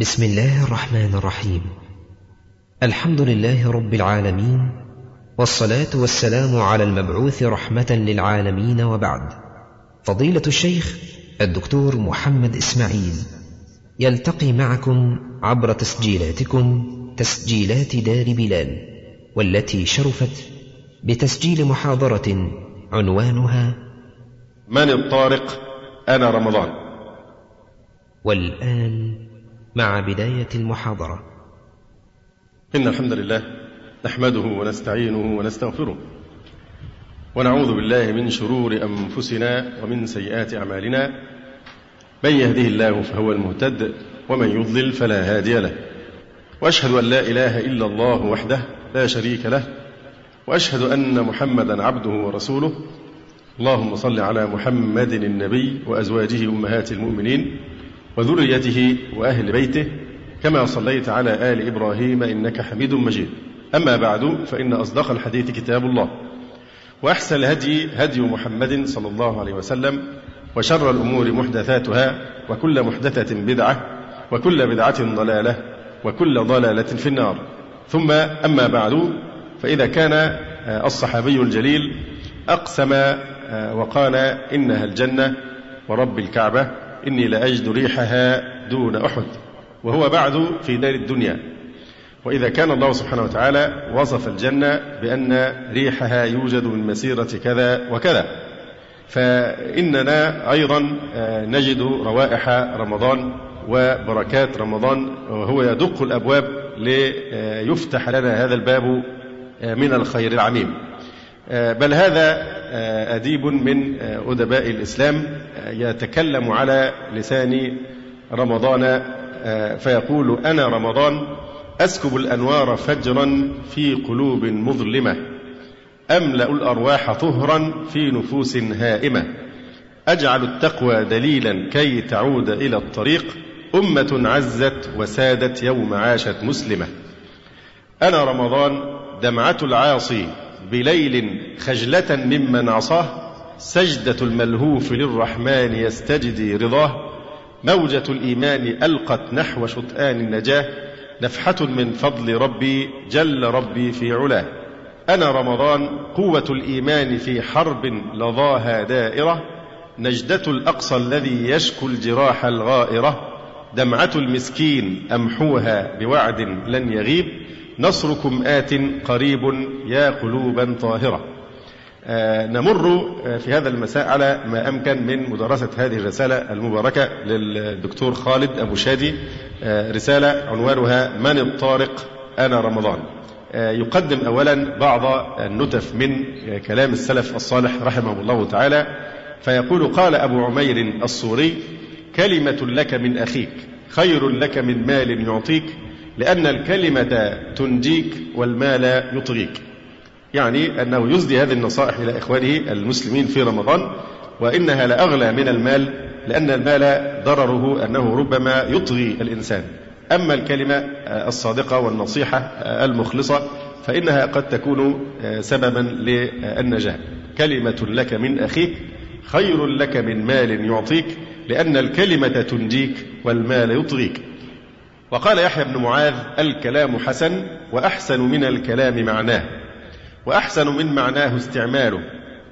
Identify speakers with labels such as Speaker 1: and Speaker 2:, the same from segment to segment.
Speaker 1: بسم الله الرحمن الرحيم. الحمد لله رب العالمين والصلاة والسلام على المبعوث رحمة للعالمين وبعد. فضيلة الشيخ الدكتور محمد إسماعيل يلتقي معكم عبر تسجيلاتكم تسجيلات دار بلال والتي شرفت بتسجيل محاضرة عنوانها
Speaker 2: من الطارق؟ أنا رمضان.
Speaker 1: والآن مع بداية المحاضرة.
Speaker 2: إن الحمد لله نحمده ونستعينه ونستغفره ونعوذ بالله من شرور أنفسنا ومن سيئات أعمالنا. من يهده الله فهو المهتد ومن يضلل فلا هادي له. وأشهد أن لا إله إلا الله وحده لا شريك له. وأشهد أن محمدا عبده ورسوله. اللهم صل على محمد النبي وأزواجه أمهات المؤمنين. وذريته وأهل بيته كما صليت على آل إبراهيم إنك حميد مجيد. أما بعد فإن أصدق الحديث كتاب الله. وأحسن الهدي هدي محمد صلى الله عليه وسلم وشر الأمور محدثاتها وكل محدثة بدعة وكل بدعة ضلالة وكل ضلالة في النار. ثم أما بعد فإذا كان الصحابي الجليل أقسم وقال إنها الجنة ورب الكعبة إني لأجد ريحها دون أحد وهو بعد في دار الدنيا. وإذا كان الله سبحانه وتعالى وصف الجنة بأن ريحها يوجد من مسيرة كذا وكذا. فإننا أيضا نجد روائح رمضان وبركات رمضان وهو يدق الأبواب ليفتح لنا هذا الباب من الخير العميم. بل هذا أديب من أدباء الإسلام يتكلم على لسان رمضان فيقول أنا رمضان أسكب الأنوار فجرا في قلوب مظلمة أملأ الأرواح طهرا في نفوس هائمة أجعل التقوى دليلا كي تعود إلى الطريق أمة عزت وسادت يوم عاشت مسلمة. أنا رمضان دمعة العاصي بليل خجلة ممن عصاه سجدة الملهوف للرحمن يستجدي رضاه. موجة الإيمان ألقت نحو شطآن النجاة نفحة من فضل ربي جل ربي في علاه. أنا رمضان قوة الإيمان في حرب لظاها دائرة. نجدة الأقصى الذي يشكو الجراح الغائرة. دمعة المسكين أمحوها بوعد لن يغيب. نصركم آت قريب يا قلوبا طاهرة. آه نمر في هذا المساء على ما أمكن من مدرسة هذه الرسالة المباركة للدكتور خالد أبو شادي. آه رسالة عنوانها من الطارق أنا رمضان. آه يقدم أولا بعض النتف من كلام السلف الصالح رحمه الله تعالى. فيقول قال أبو عمير الصوري كلمة لك من أخيك خير لك من مال يعطيك لأن الكلمة تنجيك والمال يطغيك. يعني أنه يسدي هذه النصائح إلى إخوانه المسلمين في رمضان وإنها لأغلى من المال لأن المال ضرره أنه ربما يطغي الإنسان. أما الكلمة الصادقة والنصيحة المخلصة فإنها قد تكون سببا للنجاة. كلمة لك من أخيك خير لك من مال يعطيك لأن الكلمة تنجيك والمال يطغيك. وقال يحيى بن معاذ الكلام حسن وأحسن من الكلام معناه. وأحسن من معناه استعماله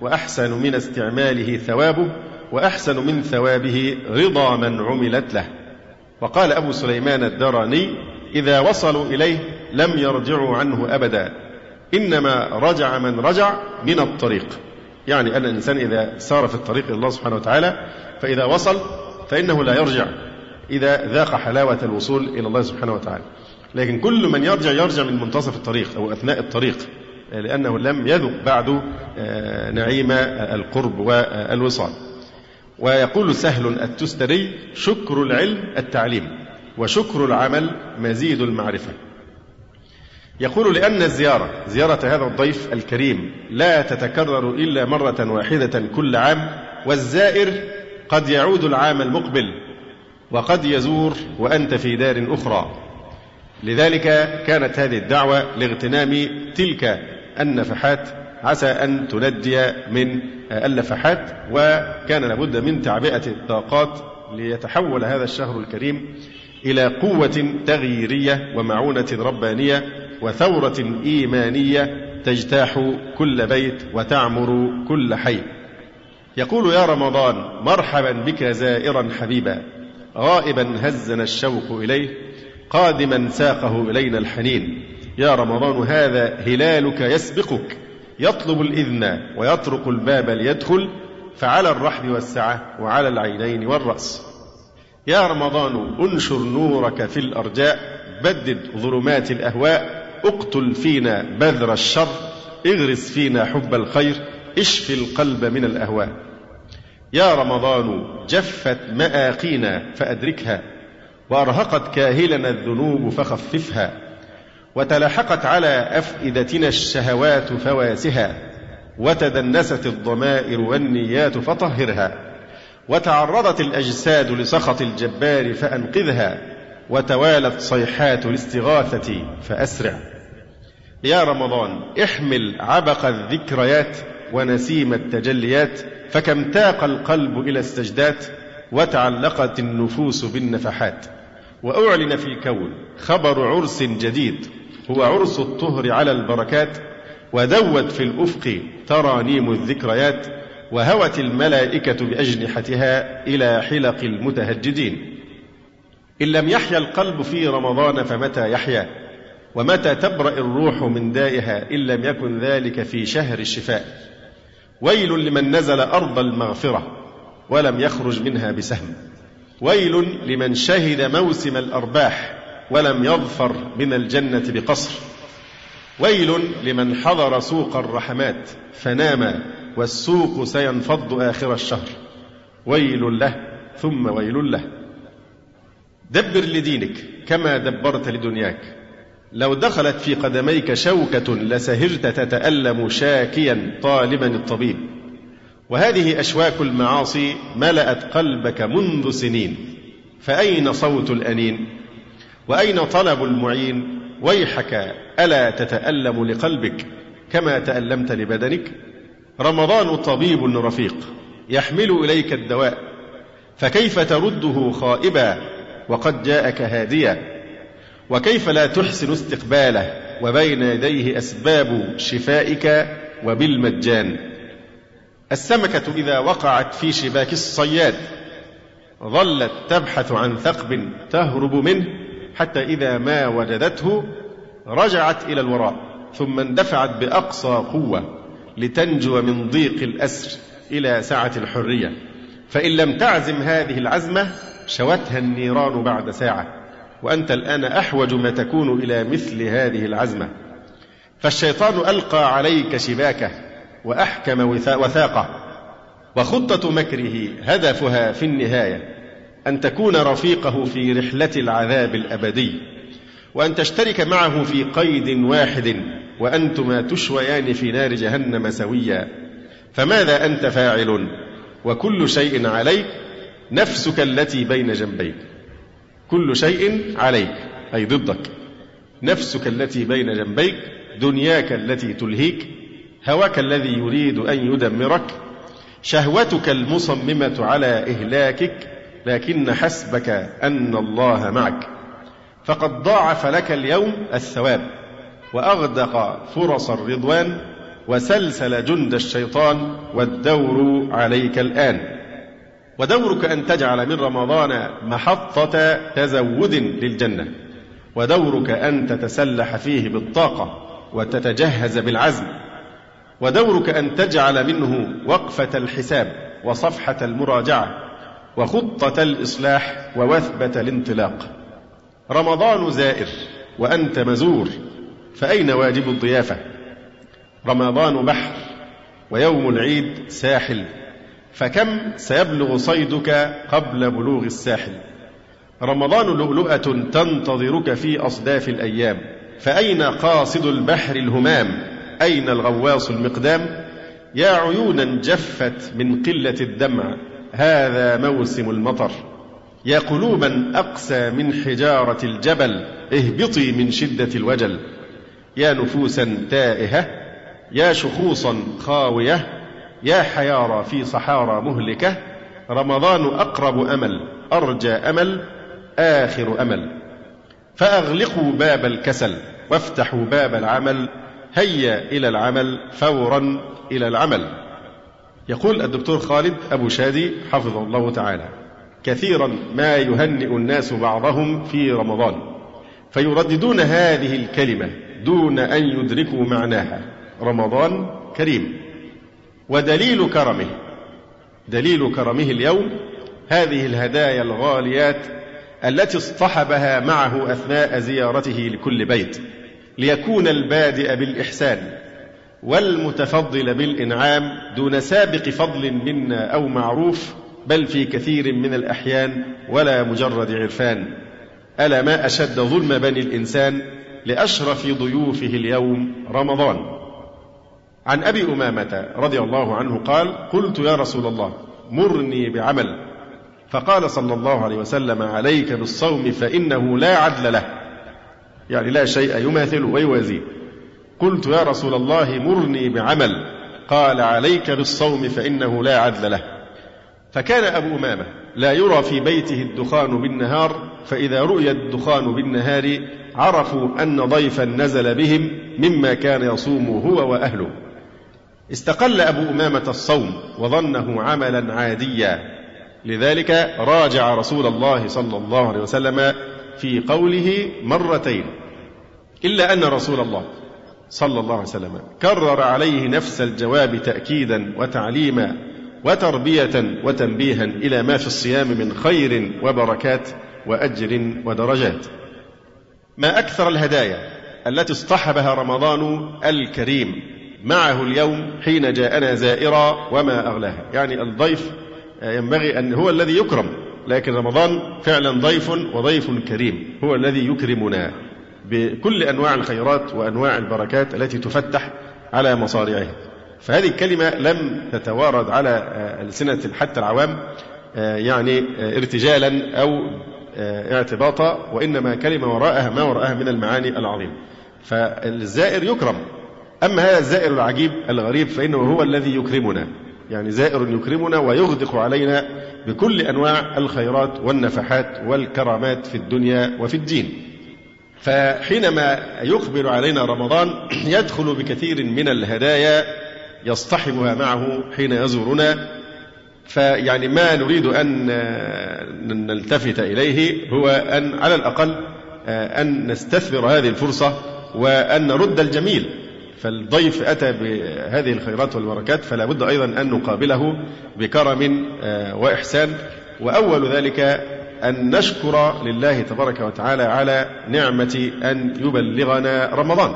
Speaker 2: وأحسن من استعماله ثوابه وأحسن من ثوابه رضا من عملت له. وقال أبو سليمان الدراني إذا وصلوا إليه لم يرجعوا عنه أبدا إنما رجع من رجع من الطريق. يعني أن الإنسان إذا سار في الطريق إلى الله سبحانه وتعالى فإذا وصل فإنه لا يرجع. إذا ذاق حلاوة الوصول إلى الله سبحانه وتعالى. لكن كل من يرجع يرجع من منتصف الطريق أو أثناء الطريق لأنه لم يذق بعد نعيم القرب والوصال. ويقول سهل التستري شكر العلم التعليم وشكر العمل مزيد المعرفة. يقول لأن الزيارة زيارة هذا الضيف الكريم لا تتكرر إلا مرة واحدة كل عام والزائر قد يعود العام المقبل وقد يزور وأنت في دار أخرى. لذلك كانت هذه الدعوة لاغتنام تلك النفحات. عسى أن تندي من اللفحات وكان لابد من تعبئة الطاقات ليتحول هذا الشهر الكريم إلى قوة تغييرية ومعونة ربانية وثورة إيمانية تجتاح كل بيت وتعمر كل حي. يقول يا رمضان مرحبا بك زائرا حبيبا. غائبا هزنا الشوق إليه قادما ساقه إلينا الحنين. يا رمضان هذا هلالك يسبقك. يطلب الإذن ويطرق الباب ليدخل فعلى الرحب والسعة وعلى العينين والرأس. يا رمضان انشر نورك في الأرجاء بدد ظلمات الأهواء. اقتل فينا بذر الشر اغرس فينا حب الخير اشفي القلب من الأهواء. يا رمضان جفت مآقينا فأدركها وأرهقت كاهلنا الذنوب فخففها وتلاحقت على أفئدتنا الشهوات فواسها وتدنست الضمائر والنيات فطهرها وتعرضت الأجساد لسخط الجبار فأنقذها وتوالت صيحات الاستغاثة فأسرع. يا رمضان احمل عبق الذكريات ونسيم التجليات فكم تاق القلب إلى السجدات وتعلقت النفوس بالنفحات. وأعلن في الكون خبر عرس جديد هو عرس الطهر على البركات ودوت في الأفق ترانيم الذكريات وهوت الملائكة بأجنحتها إلى حلق المتهجدين. إن لم يحيا القلب في رمضان فمتى يحيا؟ ومتى تبرأ الروح من دائها إن لم يكن ذلك في شهر الشفاء؟ ويل لمن نزل أرض المغفرة ولم يخرج منها بسهم. ويل لمن شهد موسم الأرباح ولم يظفر من الجنة بقصر. ويل لمن حضر سوق الرحمات فنام والسوق سينفض آخر الشهر. ويل له ثم ويل له. دبر لدينك كما دبرت لدنياك. لو دخلت في قدميك شوكة لسهرت تتألم شاكيا طالبا الطبيب. وهذه أشواك المعاصي ملأت قلبك منذ سنين. فأين صوت الأنين؟ وأين طلب المعين؟ ويحك ألا تتألم لقلبك كما تألمت لبدنك؟ رمضان طبيب رفيق يحمل إليك الدواء فكيف ترده خائبا؟ وقد جاءك هاديا. وكيف لا تحسن استقباله وبين يديه أسباب شفائك وبالمجان؟ السمكة إذا وقعت في شباك الصياد ظلت تبحث عن ثقب تهرب منه حتى إذا ما وجدته رجعت إلى الوراء ثم اندفعت بأقصى قوة لتنجو من ضيق الأسر إلى سعة الحرية. فإن لم تعزم هذه العزمة شوتها النيران بعد ساعة. وأنت الآن أحوج ما تكون إلى مثل هذه العزمة. فالشيطان ألقى عليك شباكه وأحكم وثاقه وخطة مكره هدفها في النهاية أن تكون رفيقه في رحلة العذاب الأبدي وأن تشترك معه في قيد واحد وأنتما تشويان في نار جهنم سويا. فماذا أنت فاعل؟ وكل شيء عليك نفسك التي بين جنبيك. كل شيء عليك أي ضدك. نفسك التي بين جنبيك دنياك التي تلهيك هواك الذي يريد أن يدمرك شهوتك المصممة على إهلاكك لكن حسبك أن الله معك. فقد ضاعف لك اليوم الثواب وأغدق فرص الرضوان وسلسل جند الشيطان والدور عليك الآن. ودورك أن تجعل من رمضان محطة تزود للجنة. ودورك أن تتسلح فيه بالطاقة وتتجهز بالعزم. ودورك أن تجعل منه وقفة الحساب وصفحة المراجعة وخطة الإصلاح ووثبة الانطلاق. رمضان زائر وأنت مزور فأين واجب الضيافة؟ رمضان بحر ويوم العيد ساحل. فكم سيبلغ صيدك قبل بلوغ الساحل؟ رمضان لؤلؤة تنتظرك في أصداف الأيام فأين قاصد البحر الهمام؟ أين الغواص المقدام؟ يا عيونا جفت من قلة الدمع هذا موسم المطر. يا قلوبا أقسى من حجارة الجبل اهبطي من شدة الوجل. يا نفوسا تائهة يا شخوصا خاوية يا حيارى في صحارى مهلكة رمضان أقرب أمل أرجى أمل آخر أمل. فأغلقوا باب الكسل وافتحوا باب العمل هيا إلى العمل فورا إلى العمل. يقول الدكتور خالد أبو شادي حفظه الله تعالى كثيرا ما يهنئ الناس بعضهم في رمضان فيرددون هذه الكلمة دون أن يدركوا معناها. رمضان كريم. ودليل كرمه. دليل كرمه اليوم هذه الهدايا الغاليات التي اصطحبها معه أثناء زيارته لكل بيت ليكون البادئ بالإحسان والمتفضل بالإنعام دون سابق فضل منا أو معروف بل في كثير من الأحيان ولا مجرد عرفان. ألا ما أشد ظلم بني الإنسان لأشرف ضيوفه اليوم رمضان. عن أبي أمامة رضي الله عنه قال قلت يا رسول الله مرني بعمل. فقال صلى الله عليه وسلم عليك بالصوم فإنه لا عدل له. يعني لا شيء يماثل ويوازيه قلت يا رسول الله مرني بعمل. قال عليك بالصوم فإنه لا عدل له. فكان أبو أمامة لا يرى في بيته الدخان بالنهار فإذا رؤي الدخان بالنهار عرفوا أن ضيفا نزل بهم مما كان يصوم هو وأهله. استقل أبو أمامة الصوم وظنه عملا عاديا. لذلك راجع رسول الله صلى الله عليه وسلم في قوله مرتين. إلا أن رسول الله صلى الله عليه وسلم كرر عليه نفس الجواب تأكيدا وتعليما وتربية وتنبيها إلى ما في الصيام من خير وبركات وأجر ودرجات. ما أكثر الهدايا التي اصطحبها رمضان الكريم معه اليوم حين جاءنا زائرا وما أغلاها. يعني الضيف ينبغي أن هو الذي يكرم لكن رمضان فعلا ضيف وضيف كريم هو الذي يكرمنا بكل أنواع الخيرات وأنواع البركات التي تفتح على مصارعه. فهذه الكلمة لم تتوارد على ألسنة حتى العوام يعني ارتجالا أو اعتباطا وإنما كلمة وراءها ما وراءها من المعاني العظيمة فالزائر يكرم أما هذا الزائر العجيب الغريب فإنه هو الذي يكرمنا. يعني زائر يكرمنا ويغدق علينا بكل أنواع الخيرات والنفحات والكرامات في الدنيا وفي الدين. فحينما يقبل علينا رمضان يدخل بكثير من الهدايا يصطحبها معه حين يزورنا. فيعني ما نريد أن نلتفت إليه هو أن على الأقل أن نستثمر هذه الفرصة وأن نرد الجميل. فالضيف أتى بهذه الخيرات والبركات فلا بد أيضا أن نقابله بكرم آه، وإحسان. وأول ذلك أن نشكر لله تبارك وتعالى على نعمة أن يبلغنا رمضان.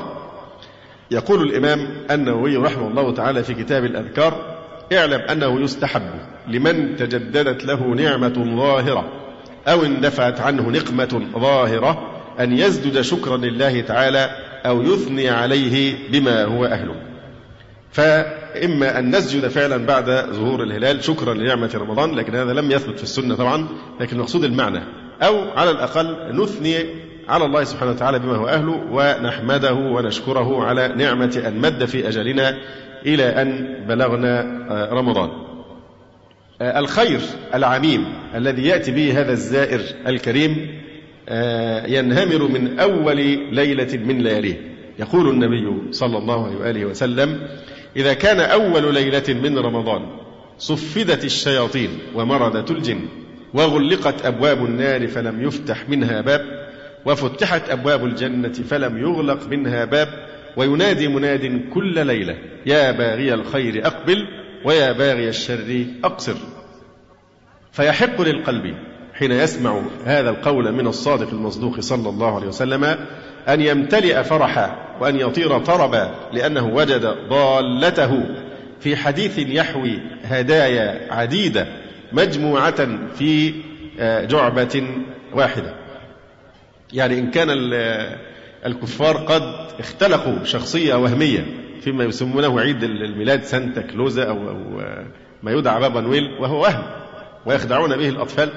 Speaker 2: يقول الإمام النووي رحمه الله تعالى في كتاب الأذكار اعلم أنه يستحب لمن تجددت له نعمة ظاهرة أو اندفعت عنه نقمة ظاهرة أن يزدد شكرا لله تعالى أو يثني عليه بما هو أهله. فإما أن نسجد فعلا بعد ظهور الهلال شكرا لنعمة رمضان لكن هذا لم يثبت في السنة طبعا لكن المقصود المعنى. أو على الأقل نثني على الله سبحانه وتعالى بما هو أهله ونحمده ونشكره على نعمة أن مد في أجلنا إلى أن بلغنا آه، رمضان. آه، الخير العميم الذي يأتي به هذا الزائر الكريم ينهمر من أول ليلة من لياليه. يقول النبي صلى الله عليه وآله وسلم إذا كان أول ليلة من رمضان صفدت الشياطين ومردت الجن وغلقت أبواب النار فلم يفتح منها باب وفتحت أبواب الجنة فلم يغلق منها باب وينادي مناد كل ليلة يا باغي الخير أقبل ويا باغي الشر أقصر. فيحق للقلب حين يسمع هذا القول من الصادق المصدوق صلى الله عليه وسلم أن يمتلئ فرحا وأن يطير طربا لأنه وجد ضالته في حديث يحوي هدايا عديدة مجموعة في آه، جعبة واحدة. يعني إن كان الكفار قد اختلقوا شخصية وهمية فيما يسمونه عيد الميلاد سانتا كلوزا أو, أو آه، ما يدعى بابا نويل وهو وهم ويخدعون به الأطفال.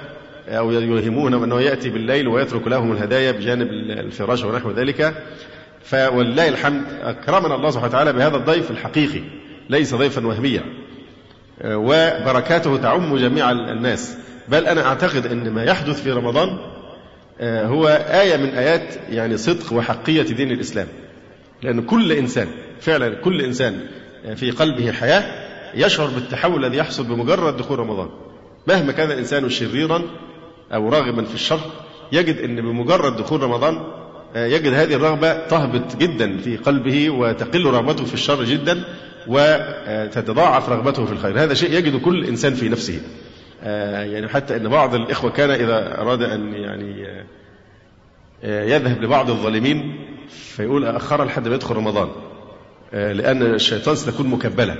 Speaker 2: أو يوهمون أنه يأتي بالليل ويترك لهم الهدايا بجانب الفراش ونحو ذلك. فولله الحمد أكرمنا الله سبحانه وتعالى بهذا الضيف الحقيقي ليس ضيفا وهميا. وبركاته تعم جميع الناس. بل أنا أعتقد أن ما يحدث في رمضان هو آية من آيات يعني صدق وحقية دين الإسلام. لأن كل إنسان فعلا كل إنسان في قلبه حياة يشعر بالتحول الذي يحصل بمجرد دخول رمضان. مهما كان الإنسان شريرا أو راغبا في الشر يجد أن بمجرد دخول رمضان يجد هذه الرغبة تهبط جدا في قلبه وتقل رغبته في الشر جدا وتتضاعف رغبته في الخير. هذا شيء يجد كل إنسان في نفسه. يعني حتى أن بعض الإخوة كان إذا أراد أن يعني يذهب لبعض الظالمين فيقول أخر لحد ما يدخل رمضان لأن الشيطان ستكون مكبلة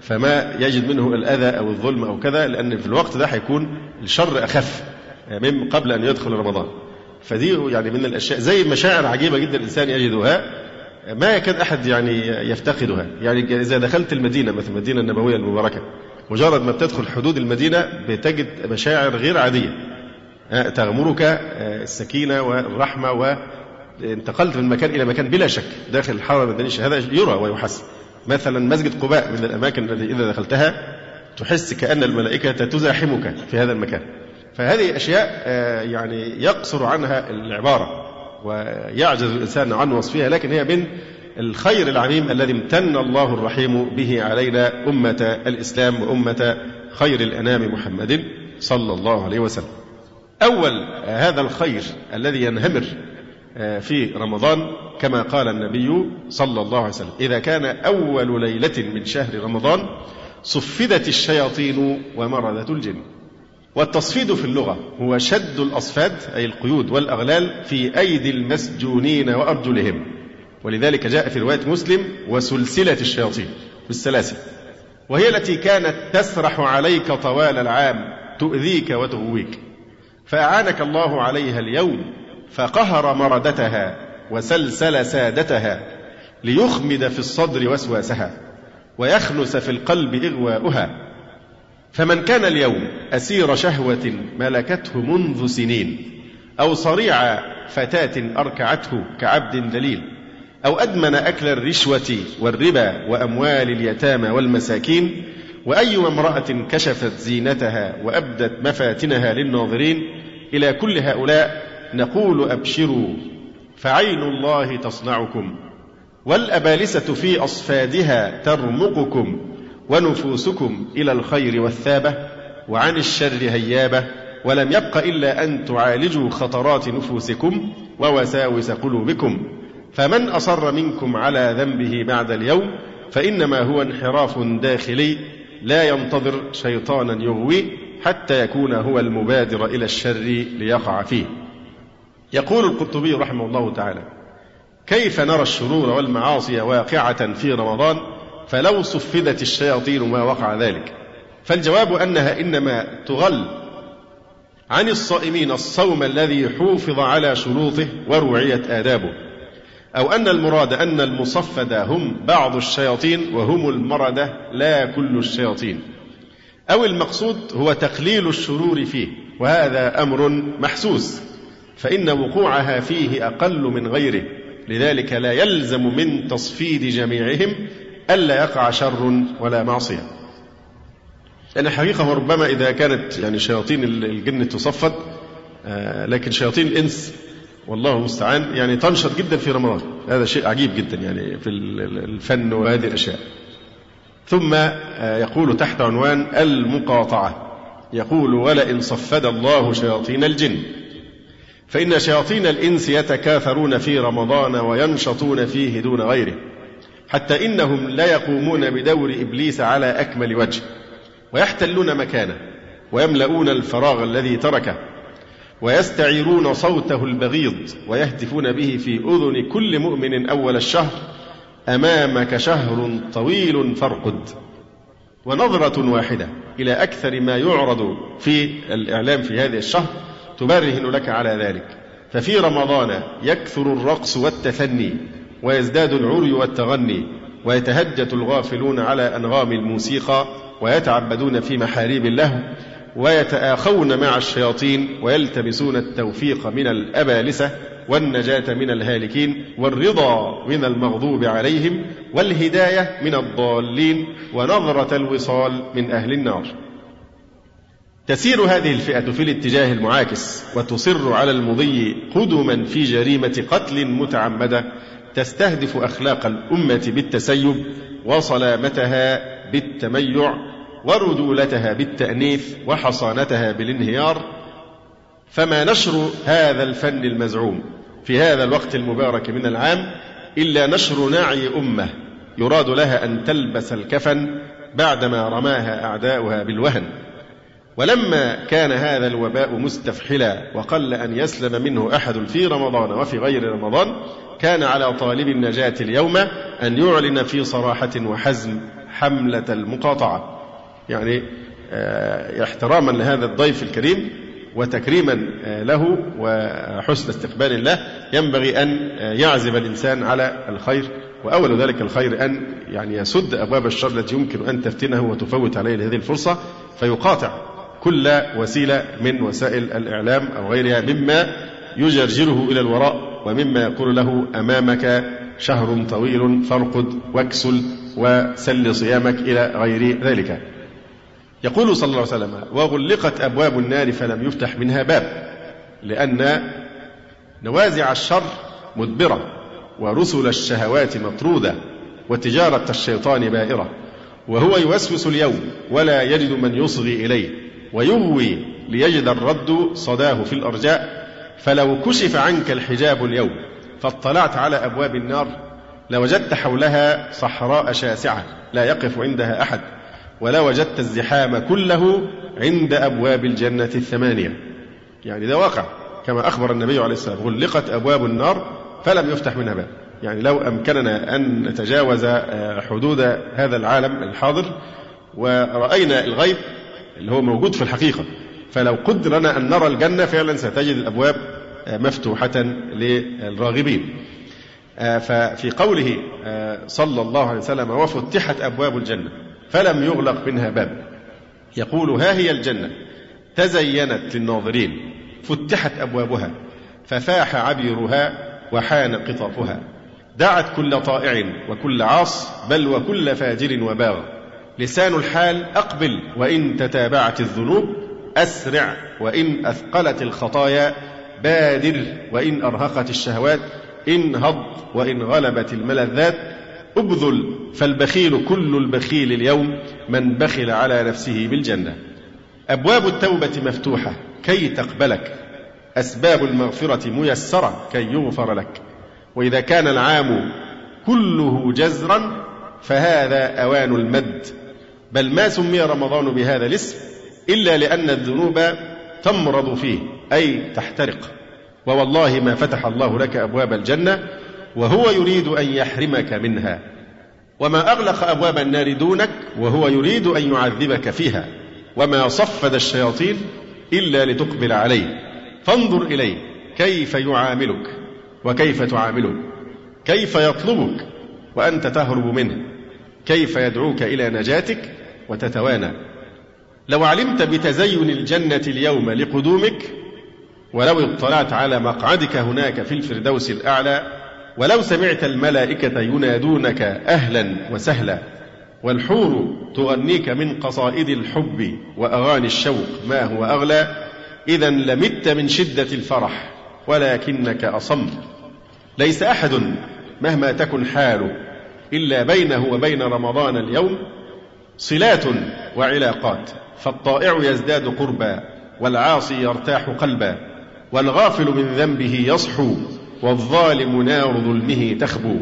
Speaker 2: فما يجد منه الأذى أو الظلم أو كذا لأن في الوقت ده هيكون الشر أخف. من قبل أن يدخل رمضان. فدي يعني من الأشياء زي مشاعر عجيبة جدا الإنسان يجدها ما يكاد أحد يعني يفتقدها. يعني إذا دخلت المدينة مثل المدينة النبوية المباركة مجرد ما بتدخل حدود المدينة بتجد مشاعر غير عادية. تغمرك السكينة والرحمة وانتقلت من مكان إلى مكان بلا شك. داخل الحرم المدنية هذا يرى ويحس. مثلا مسجد قباء من الأماكن التي إذا دخلتها تحس كأن الملائكة تزاحمك في هذا المكان. فهذه أشياء يعني يقصر عنها العبارة ويعجز الإنسان عن وصفها لكن هي من الخير العميم الذي امتن الله الرحيم به علينا أمة الإسلام وأمة خير الأنام محمد صلى الله عليه وسلم. أول هذا الخير الذي ينهمر في رمضان كما قال النبي صلى الله عليه وسلم إذا كان أول ليلة من شهر رمضان صفدت الشياطين ومرضت الجن. والتصفيد في اللغة هو شد الأصفاد أي القيود والأغلال في أيدي المسجونين وأرجلهم. ولذلك جاء في رواية مسلم وسلسلة الشياطين بالسلاسل. وهي التي كانت تسرح عليك طوال العام تؤذيك وتغويك. فأعانك الله عليها اليوم فقهر مردتها وسلسل سادتها ليخمد في الصدر وسواسها ويخنس في القلب إغواؤها. فمن كان اليوم أسير شهوة ملكته منذ سنين أو صريع فتاة أركعته كعبد ذليل أو أدمن أكل الرشوة والربا وأموال اليتامى والمساكين وأي امرأة كشفت زينتها وأبدت مفاتنها للناظرين إلى كل هؤلاء نقول أبشروا فعين الله تصنعكم والأبالسة في أصفادها ترمقكم. ونفوسكم إلى الخير والثابة وعن الشر هيابة ولم يبق إلا أن تعالجوا خطرات نفوسكم ووساوس قلوبكم فمن أصر منكم على ذنبه بعد اليوم فإنما هو انحراف داخلي لا ينتظر شيطانا يغويه حتى يكون هو المبادر إلى الشر ليقع فيه. يقول القرطبي رحمه الله تعالى كيف نرى الشرور والمعاصي واقعة في رمضان؟ فلو صفدت الشياطين ما وقع ذلك. فالجواب أنها إنما تغل عن الصائمين الصوم الذي حوفظ على شروطه وروعيت آدابه. أو أن المراد أن المصفد هم بعض الشياطين وهم المردة لا كل الشياطين. أو المقصود هو تقليل الشرور فيه وهذا أمر محسوس. فإن وقوعها فيه أقل من غيره لذلك لا يلزم من تصفيد جميعهم ألا يقع شر ولا معصية. لأن الحقيقة ربما إذا كانت يعني شياطين الجن تصفد آه، لكن شياطين الإنس والله المستعان يعني تنشط جدا في رمضان. هذا شيء عجيب جدا يعني في الفن وهذه الأشياء. ثم آه، يقول تحت عنوان المقاطعة يقول ولئن صفد الله شياطين الجن فإن شياطين الإنس يتكاثرون في رمضان وينشطون فيه دون غيره. حتى إنهم لا يقومون بدور إبليس على أكمل وجه ويحتلون مكانه ويملؤون الفراغ الذي تركه ويستعيرون صوته البغيض ويهتفون به في أذن كل مؤمن أول الشهر أمامك شهر طويل فارقد. ونظرة واحدة إلى أكثر ما يعرض في الإعلام في هذه الشهر تبرهن لك على ذلك. ففي رمضان يكثر الرقص والتثني. ويزداد العري والتغني ويتهجت الغافلون على أنغام الموسيقى ويتعبدون في محاريب اللهو ويتآخون مع الشياطين ويلتمسون التوفيق من الأبالسة والنجاة من الهالكين والرضا من المغضوب عليهم والهداية من الضالين ونظرة الوصال من أهل النار. تسير هذه الفئة في الاتجاه المعاكس وتصر على المضي قدما في جريمة قتل متعمدة تستهدف أخلاق الأمة بالتسيب وصلامتها بالتميع ورجولتها بالتأنيث وحصانتها بالانهيار فما نشر هذا الفن المزعوم في هذا الوقت المبارك من العام إلا نشر نعي أمة يراد لها أن تلبس الكفن بعدما رماها أعداؤها بالوهن. ولما كان هذا الوباء مستفحلا وقل أن يسلم منه أحد في رمضان وفي غير رمضان كان على طالب النجاة اليوم أن يعلن في صراحة وحزم حملة المقاطعة. يعني آه، احتراما لهذا الضيف الكريم وتكريما آه، له وحسن استقبال له ينبغي أن آه، يعزم الإنسان على الخير وأول ذلك الخير أن يعني يسد أبواب الشر التي يمكن أن تفتنه وتفوت عليه هذه الفرصة فيقاطع. كل وسيلة من وسائل الإعلام أو غيرها مما يجرجره إلى الوراء ومما يقول له أمامك شهر طويل فارقد واكسل وسل صيامك إلى غير ذلك. يقول صلى الله عليه وسلم وغلقت أبواب النار فلم يفتح منها باب لأن نوازع الشر مدبرة ورسل الشهوات مطرودة وتجارة الشيطان بائرة وهو يوسوس اليوم ولا يجد من يصغي إليه. ويغوي ليجد الرد صداه في الأرجاء فلو كشف عنك الحجاب اليوم فاطلعت على أبواب النار لوجدت حولها صحراء شاسعة لا يقف عندها أحد ولا وجدت الزحام كله عند أبواب الجنة الثمانية. يعني ده واقع كما أخبر النبي عليه والسلام غلقت أبواب النار فلم يفتح منها باب. يعني لو أمكننا أن نتجاوز آه، حدود هذا العالم الحاضر ورأينا الغيب اللي هو موجود في الحقيقة. فلو قدر لنا أن نرى الجنة فعلا ستجد الأبواب آه، مفتوحة للراغبين. آه، ففي قوله صلى الله عليه وسلم وفتحت أبواب الجنة فلم يغلق منها باب. يقول ها هي الجنة؟ تزينت للناظرين فتحت أبوابها. ففاح عبيرها وحان قطافها. دعت كل طائع وكل عاص بل وكل فاجر وباغ. لسان الحال أقبل وإن تتابعت الذنوب أسرع وإن أثقلت الخطايا بادر وإن أرهقت الشهوات انهض وإن غلبت الملذات أبذل فالبخيل كل البخيل اليوم من بخل على نفسه بالجنة أبواب التوبة مفتوحة كي تقبلك أسباب المغفرة ميسرة كي يغفر لك وإذا كان العام كله جزرا فهذا أوان المد بل ما سمي رمضان بهذا الاسم إلا لأن الذنوب تمرض فيه أي تحترق. ووالله ما فتح الله لك أبواب الجنة وهو يريد أن يحرمك منها. وما أغلق أبواب النار دونك وهو يريد أن يعذبك فيها. وما صفد الشياطين إلا لتقبل عليه. فانظر إليه كيف يعاملك؟ وكيف تعامله؟ كيف يطلبك؟ وأنت تهرب منه. كيف يدعوك إلى نجاتك؟ وتتوانى. لو علمت بتزين الجنة اليوم لقدومك ولو اطلعت على مقعدك هناك في الفردوس الأعلى ولو سمعت الملائكة ينادونك أهلا وسهلا والحور تغنيك من قصائد الحب وأغاني الشوق ما هو أغلى إذا لمت من شدة الفرح ولكنك أصم. ليس أحد مهما تكن حاله إلا بينه وبين رمضان اليوم صلات وعلاقات فالطائع يزداد قربا والعاصي يرتاح قلبا والغافل من ذنبه يصحو والظالم نار ظلمه تخبو.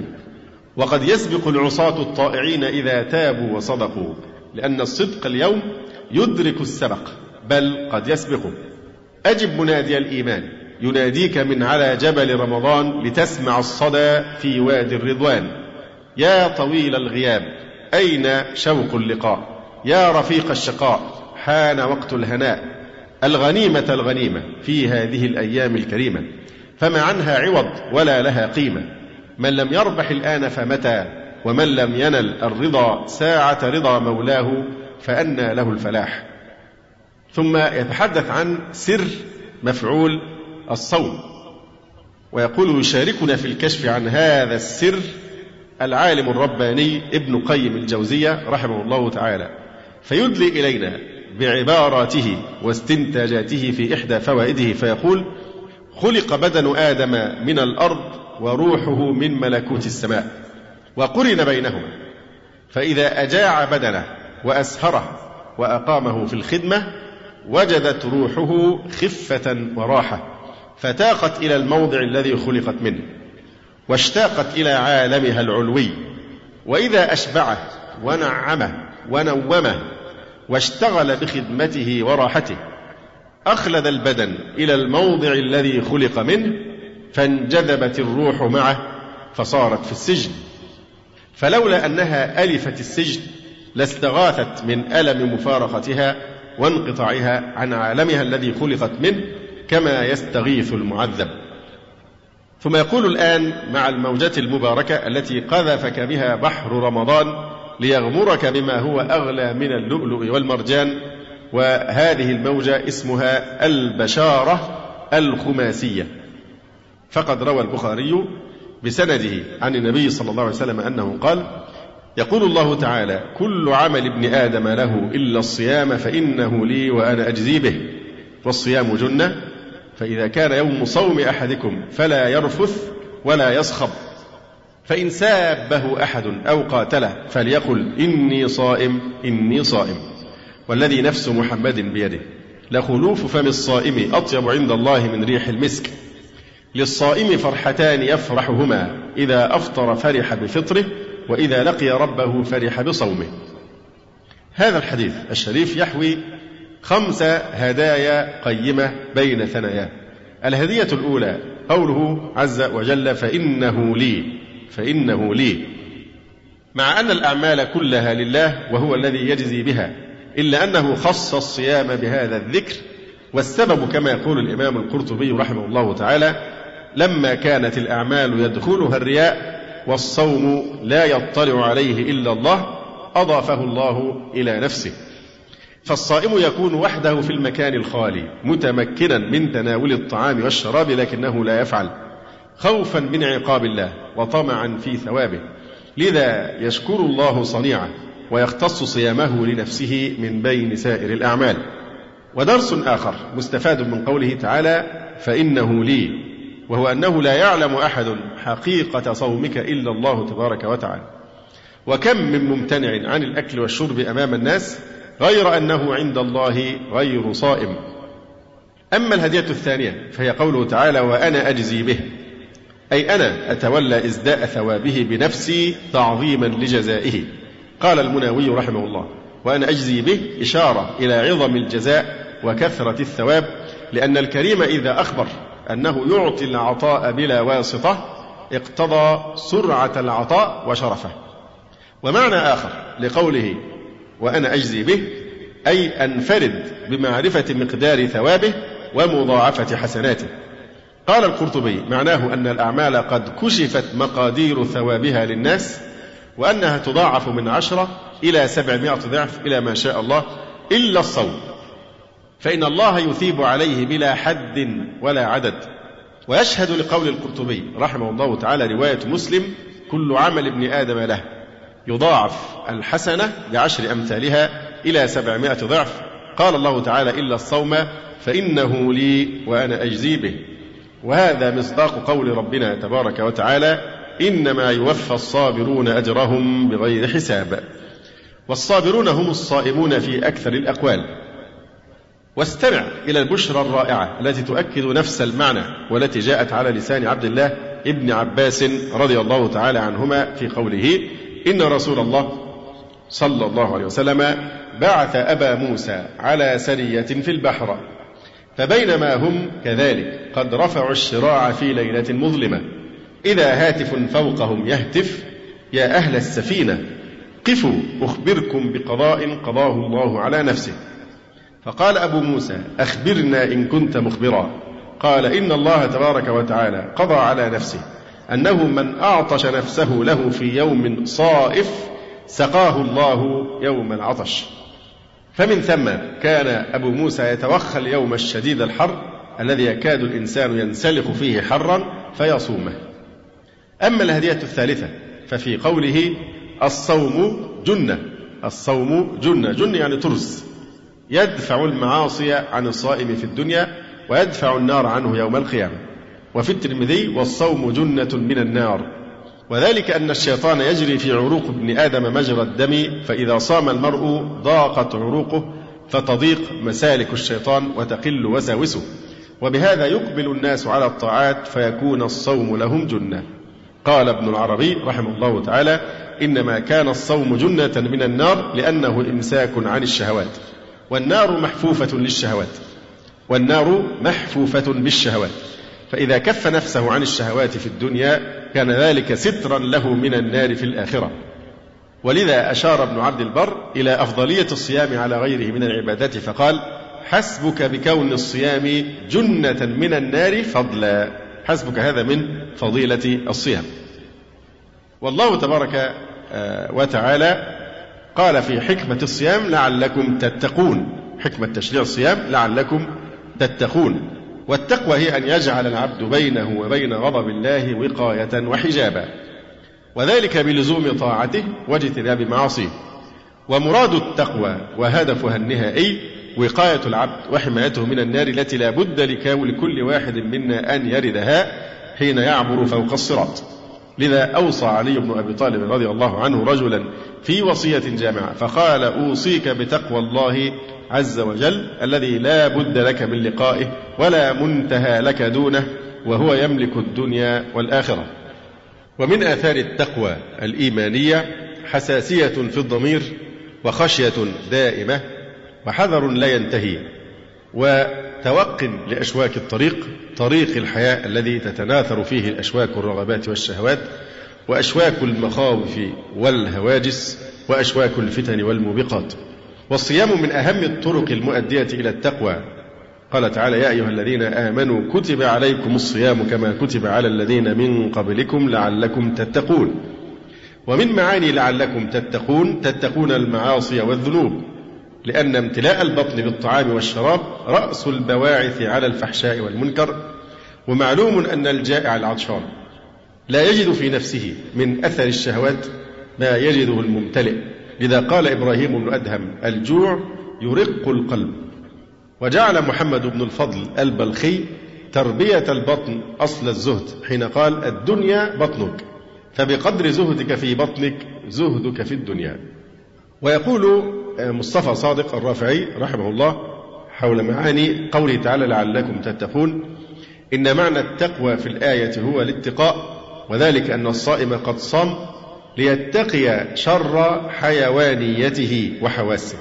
Speaker 2: وقد يسبق العصاة الطائعين إذا تابوا وصدقوا لأن الصدق اليوم يدرك السبق بل قد يسبقه أجب منادي الإيمان يناديك من على جبل رمضان لتسمع الصدى في وادي الرضوان. يا طويل الغياب أين شوق اللقاء؟ يا رفيق الشقاء حان وقت الهناء. الغنيمة الغنيمة في هذه الأيام الكريمة فما عنها عوض ولا لها قيمة. من لم يربح الآن فمتى؟ ومن لم ينل الرضا؟ ساعة رضا مولاه فأنى له الفلاح. ثم يتحدث عن سر مفعول الصوم ويقول يشاركنا في الكشف عن هذا السر العالم الرباني ابن قيم الجوزية رحمه الله تعالى فيدلي إلينا بعباراته واستنتاجاته في إحدى فوائده فيقول خلق بدن آدم من الأرض وروحه من ملكوت السماء وقرن بينهما فإذا أجاع بدنه وأسهره وأقامه في الخدمة وجدت روحه خفة وراحة فتاقت إلى الموضع الذي خلقت منه. واشتاقت إلى عالمها العلوي وإذا أشبعه ونعمه ونومه واشتغل بخدمته وراحته أخلد البدن إلى الموضع الذي خلق منه فانجذبت الروح معه فصارت في السجن. فلولا أنها ألفت السجن لاستغاثت من ألم مفارقتها وانقطاعها عن عالمها الذي خلقت منه كما يستغيث المعذب. ثم يقول الآن مع الموجة المباركة التي قذفك بها بحر رمضان ليغمرك بما هو أغلى من اللؤلؤ والمرجان وهذه الموجة اسمها البشارة الخماسية. فقد روى البخاري بسنده عن النبي صلى الله عليه وسلم أنه قال يقول الله تعالى كل عمل ابن آدم له إلا الصيام فإنه لي وأنا أجزي به والصيام جنة فإذا كان يوم صوم أحدكم فلا يرفث ولا يصخب. فإن سابه أحد أو قاتله فليقل إني صائم إني صائم. والذي نفس محمد بيده. لخلوف فم الصائم أطيب عند الله من ريح المسك. للصائم فرحتان يفرحهما إذا أفطر فرح بفطره وإذا لقي ربه فرح بصومه. هذا الحديث الشريف يحوي خمس هدايا قيمة بين ثناياه الهدية الأولى قوله عز وجل فإنه لي فإنه لي. مع أن الأعمال كلها لله وهو الذي يجزي بها إلا أنه خص الصيام بهذا الذكر والسبب كما يقول الإمام القرطبي رحمه الله تعالى لما كانت الأعمال يدخلها الرياء والصوم لا يطلع عليه إلا الله أضافه الله إلى نفسه. فالصائم يكون وحده في المكان الخالي متمكنا من تناول الطعام والشراب لكنه لا يفعل خوفا من عقاب الله وطمعا في ثوابه. لذا يشكر الله صنيعه ويختص صيامه لنفسه من بين سائر الأعمال. ودرس آخر مستفاد من قوله تعالى فإنه لي وهو أنه لا يعلم أحد حقيقة صومك إلا الله تبارك وتعالى. وكم من ممتنع عن الأكل والشرب أمام الناس غير أنه عند الله غير صائم. أما الهدية الثانية فهي قوله تعالى وأنا أجزي به. أي أنا أتولى إزداء ثوابه بنفسي تعظيما لجزائه. قال المناوي رحمه الله وأنا أجزي به إشارة إلى عظم الجزاء وكثرة الثواب لأن الكريم إذا أخبر أنه يعطي العطاء بلا واسطة اقتضى سرعة العطاء وشرفه. ومعنى آخر لقوله وأنا أجزي به أي أنفرد بمعرفة مقدار ثوابه ومضاعفة حسناته. قال القرطبي معناه أن الأعمال قد كشفت مقادير ثوابها للناس وأنها تضاعف من عشرة إلى سبعمائة ضعف إلى ما شاء الله إلا الصوم. فإن الله يثيب عليه بلا حد ولا عدد. ويشهد لقول القرطبي رحمه الله تعالى رواية مسلم كل عمل ابن آدم له. يضاعف الحسنة بعشر أمثالها إلى سبعمائة ضعف. قال الله تعالى إلا الصوم فإنه لي وأنا أجزي به. وهذا مصداق قول ربنا تبارك وتعالى إنما يوفى الصابرون أجرهم بغير حساب. والصابرون هم الصائمون في أكثر الأقوال. واستمع إلى البشرى الرائعة التي تؤكد نفس المعنى والتي جاءت على لسان عبد الله ابن عباس رضي الله تعالى عنهما في قوله إن رسول الله صلى الله عليه وسلم بعث أبا موسى على سرية في البحر فبينما هم كذلك قد رفعوا الشراع في ليلة مظلمة. إذا هاتف فوقهم يهتف يا أهل السفينة قفوا أخبركم بقضاء قضاه الله على نفسه. فقال أبو موسى أخبرنا إن كنت مخبرا. قال إن الله تبارك وتعالى قضى على نفسه. أنه من أعطش نفسه له في يوم صائف سقاه الله يوم العطش. فمن ثم كان أبو موسى يتوخى اليوم الشديد الحر الذي يكاد الإنسان ينسلخ فيه حرا فيصومه. أما الهدية الثالثة ففي قوله الصوم جنة الصوم جنة جنة يعني ترز. يدفع المعاصي عن الصائم في الدنيا ويدفع النار عنه يوم القيامة. وفي الترمذي والصوم جنة من النار. وذلك أن الشيطان يجري في عروق ابن آدم مجرى الدم فإذا صام المرء ضاقت عروقه فتضيق مسالك الشيطان وتقل وساوسه. وبهذا يقبل الناس على الطاعات فيكون الصوم لهم جنة. قال ابن العربي رحمه الله تعالى إنما كان الصوم جنة من النار لأنه إمساك عن الشهوات. والنار محفوفة للشهوات. والنار محفوفة بالشهوات. فإذا كف نفسه عن الشهوات في الدنيا كان ذلك سترا له من النار في الآخرة. ولذا أشار ابن عبد البر إلى أفضلية الصيام على غيره من العبادات فقال حسبك بكون الصيام جنة من النار فضلا. حسبك هذا من فضيلة الصيام. والله تبارك آه، وتعالى قال في حكمة الصيام لعلكم تتقون. حكمة تشريع الصيام لعلكم تتقون. والتقوى هي أن يجعل العبد بينه وبين غضب الله وقاية وحجابا. وذلك بلزوم طاعته واجتناب معاصيه. ومراد التقوى وهدفها النهائي وقاية العبد وحمايته من النار التي لا بد لكل واحد منا أن يردها حين يعبر فوق الصراط. لذا أوصى علي بن أبي طالب رضي الله عنه رجلا في وصية جامعة فقال أوصيك بتقوى الله عز وجل الذي لا بد لك من لقائه ولا منتهى لك دونه وهو يملك الدنيا والآخرة. ومن آثار التقوى الإيمانية حساسية في الضمير وخشية دائمة وحذر لا ينتهي وتوق لأشواك الطريق طريق الحياة الذي تتناثر فيه الأشواك الرغبات والشهوات وأشواك المخاوف والهواجس وأشواك الفتن والموبقات. والصيام من أهم الطرق المؤدية إلى التقوى. قال تعالى يا أيها الذين آمنوا كتب عليكم الصيام كما كتب على الذين من قبلكم لعلكم تتقون. ومن معاني لعلكم تتقون تتقون المعاصي والذنوب لأن امتلاء البطن بالطعام والشراب رأس البواعث على الفحشاء والمنكر ومعلوم أن الجائع العطشان لا يجد في نفسه من أثر الشهوات ما يجده الممتلئ. لذا قال إبراهيم بن أدهم الجوع يرق القلب. وجعل محمد بن الفضل البلخي تربية البطن أصل الزهد حين قال الدنيا بطنك فبقدر زهدك في بطنك زهدك في الدنيا. ويقول مصطفى صادق الرافعي رحمه الله حول معاني قوله تعالى لعلكم تتقون إن معنى التقوى في الآية هو الاتقاء وذلك أن الصائم قد صام ليتقي شر حيوانيته وحواسه.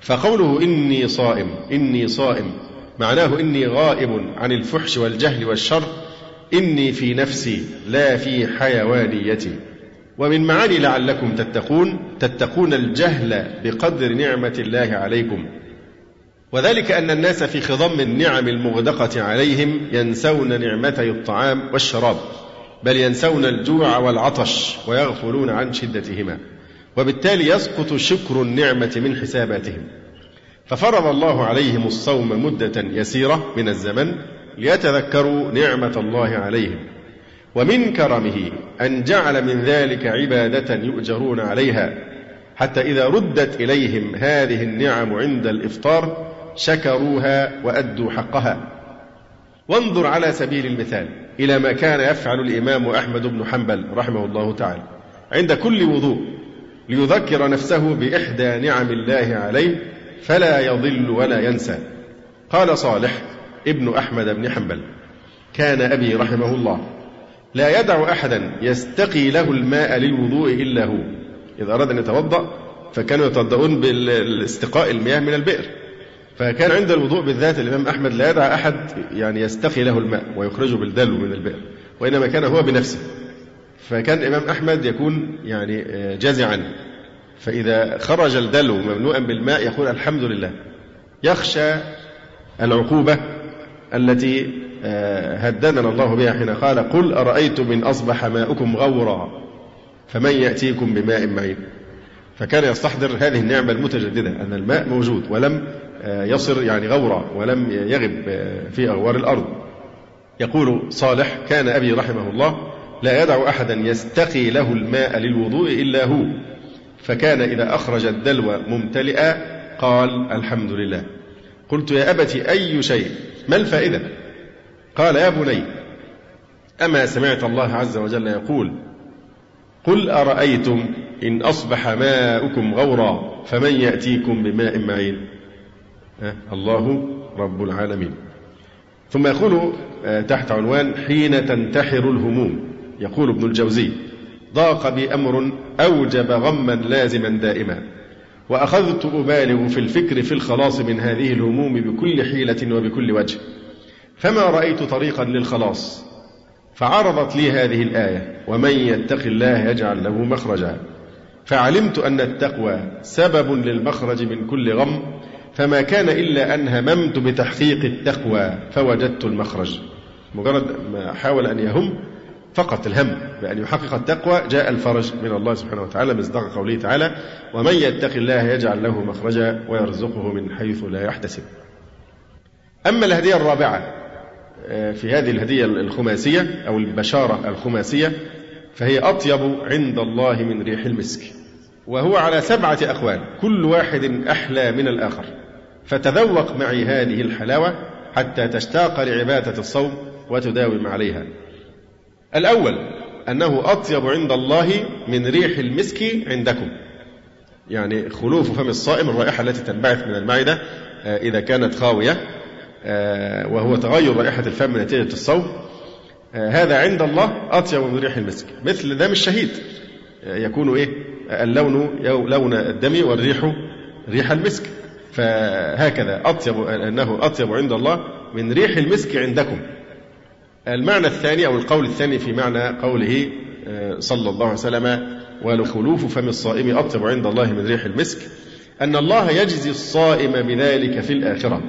Speaker 2: فقوله إني صائم إني صائم معناه إني غائب عن الفحش والجهل والشر إني في نفسي لا في حيوانيتي. ومن معاني لعلكم تتقون تتقون الجهل بقدر نعمة الله عليكم. وذلك أن الناس في خضم النعم المغدقة عليهم ينسون نعمتي الطعام والشراب. بل ينسون الجوع والعطش ويغفلون عن شدتهما وبالتالي يسقط شكر النعمة من حساباتهم. ففرض الله عليهم الصوم مدة يسيرة من الزمن ليتذكروا نعمة الله عليهم. ومن كرمه أن جعل من ذلك عبادة يؤجرون عليها حتى إذا ردت إليهم هذه النعم عند الإفطار شكروها وأدوا حقها. وانظر على سبيل المثال إلى ما كان يفعل الإمام أحمد بن حنبل رحمه الله تعالى. عند كل وضوء ليذكر نفسه بإحدى نعم الله عليه فلا يضل ولا ينسى. قال صالح ابن أحمد بن حنبل كان أبي رحمه الله لا يدع أحدا يستقي له الماء للوضوء إلا هو. إذا أراد أن يتوضأ فكانوا يتوضؤون بالاستقاء المياه من البئر. فكان عند الوضوء بالذات الإمام أحمد لا يدع أحد يعني يستقي له الماء ويخرجه بالدلو من البئر وإنما كان هو بنفسه. فكان الإمام أحمد يكون يعني آه، جازعا. فإذا خرج الدلو مملوءا بالماء يقول الحمد لله. يخشى العقوبة التي آه، هددنا الله بها حين قال قل أرأيتم إن أصبح ماؤكم غورا فمن يأتيكم بماء معين. فكان يستحضر هذه النعمة المتجددة أن الماء موجود ولم يصر يعني غورا ولم يغب في أغوار الأرض. يقول صالح كان أبي رحمه الله لا يدع أحدا يستقي له الماء للوضوء إلا هو. فكان إذا أخرج الدلو ممتلئا قال الحمد لله. قلت يا أبت أي شيء؟ ما الفائدة؟ قال يا بني أما سمعت الله عز وجل يقول قل أرأيتم إن أصبح ماؤكم غورا فمن يأتيكم بماء معين؟ الله رب العالمين. ثم يقول آه، تحت عنوان حين تنتحر الهموم. يقول ابن الجوزي ضاق بي أمر أوجب غما لازما دائما وأخذت أبالغ في الفكر في الخلاص من هذه الهموم بكل حيلة وبكل وجه. فما رأيت طريقا للخلاص؟ فعرضت لي هذه الآية ومن يتق الله يجعل له مخرجا. فعلمت أن التقوى سبب للمخرج من كل غم فما كان إلا أن هممت بتحقيق التقوى فوجدت المخرج. مجرد ما حاول أن يهم فقط الهم بأن يحقق التقوى جاء الفرج من الله سبحانه وتعالى مصداق قوله تعالى ومن يتق الله يجعل له مخرجا ويرزقه من حيث لا يحتسب. أما الهدية الرابعة آه، في هذه الهدية الخماسية أو البشارة الخماسية فهي أطيب عند الله من ريح المسك وهو على سبعة أقوال كل واحد أحلى من الآخر. فتذوق معي هذه الحلاوة حتى تشتاق لعبادة الصوم وتداوم عليها. الأول أنه أطيب عند الله من ريح المسك عندكم. يعني خلوف فم الصائم الرائحة التي تنبعث من المعدة آه، إذا كانت خاوية آه، وهو تغير رائحة الفم نتيجة الصوم. آه، هذا عند الله أطيب من ريح المسك. مثل دم الشهيد. يكون إيه؟ اللون لون الدم والريح ريح المسك. فهكذا أطيب أنه أطيب عند الله من ريح المسك عندكم. المعنى الثاني أو القول الثاني في معنى قوله آه، صلى الله عليه وسلم ولخلوف فم الصائم أطيب عند الله من ريح المسك. أن الله يجزي الصائم بذلك في الآخرة.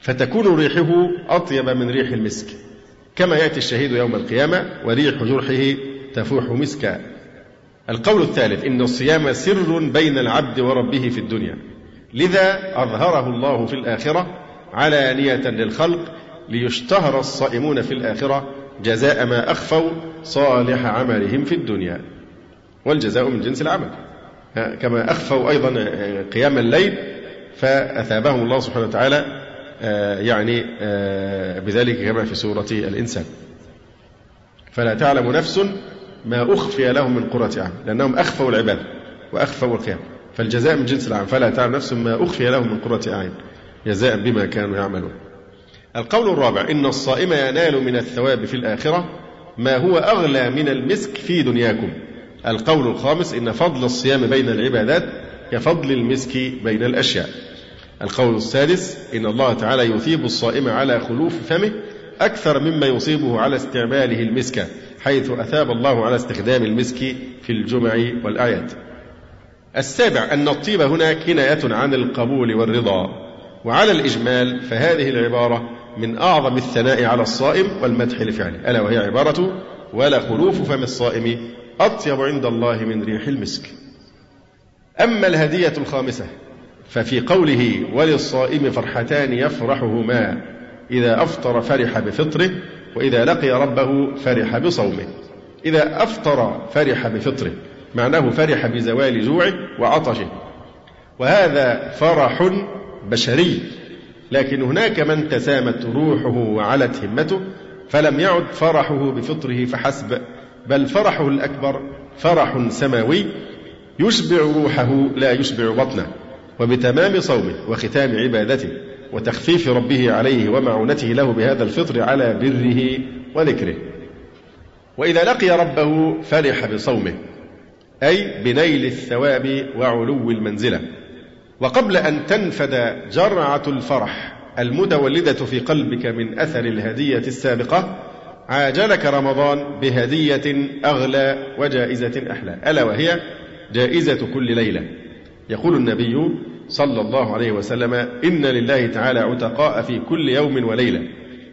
Speaker 2: فتكون ريحه أطيب من ريح المسك. كما يأتي الشهيد يوم القيامة وريح جرحه تفوح مسكا. القول الثالث إن الصيام سر بين العبد وربه في الدنيا. لذا أظهره الله في الآخرة علانية للخلق ليشتهر الصائمون في الآخرة جزاء ما أخفوا صالح عملهم في الدنيا والجزاء من جنس العمل. كما أخفوا أيضا قيام الليل فأثابهم الله سبحانه وتعالى آه، يعني آه، بذلك كما في سورة الإنسان. فلا تعلم نفس ما أخفي لهم من قرة أعين لأنهم أخفوا العبادة وأخفوا القيام. فالجزاء من جنس العمل. فلا تعلم نفس ما أخفي لهم من قرة أعين. جزاء بما كانوا يعملون. القول الرابع إن الصائم ينال من الثواب في الآخرة ما هو أغلى من المسك في دنياكم. القول الخامس إن فضل الصيام بين العبادات كفضل المسك بين الأشياء. القول السادس إن الله تعالى يثيب الصائم على خلوف فمه أكثر مما يصيبه على استعماله المسك حيث أثاب الله على استخدام المسك في الجمع والأعياد. السابع أن الطيب هنا كناية عن القبول والرضا وعلى الإجمال فهذه العبارة من أعظم الثناء على الصائم والمدح لفعله. ألا وهي عبارة ولا خلوف فم الصائم أطيب عند الله من ريح المسك. أما الهدية الخامسة ففي قوله وللصائم فرحتان يفرحهما إذا أفطر فرح بفطره وإذا لقي ربه فرح بصومه. إذا أفطر فرح بفطره معناه فرح بزوال جوعه وعطشه. وهذا فرح بشري لكن هناك من تسامت روحه وعلت همته فلم يعد فرحه بفطره فحسب بل فرحه الأكبر فرح سماوي يشبع روحه لا يشبع بطنه وبتمام صومه وختام عبادته وتخفيف ربه عليه ومعونته له بهذا الفطر على بره وذكره. وإذا لقي ربه فرح بصومه أي بنيل الثواب وعلو المنزلة. وقبل أن تنفد جرعة الفرح المتولدة في قلبك من أثر الهدية السابقة عاجلك رمضان بهدية أغلى وجائزة أحلى. ألا وهي جائزة كل ليلة. يقول النبي صلى الله عليه وسلم إن لله تعالى عتقاء في كل يوم وليلة.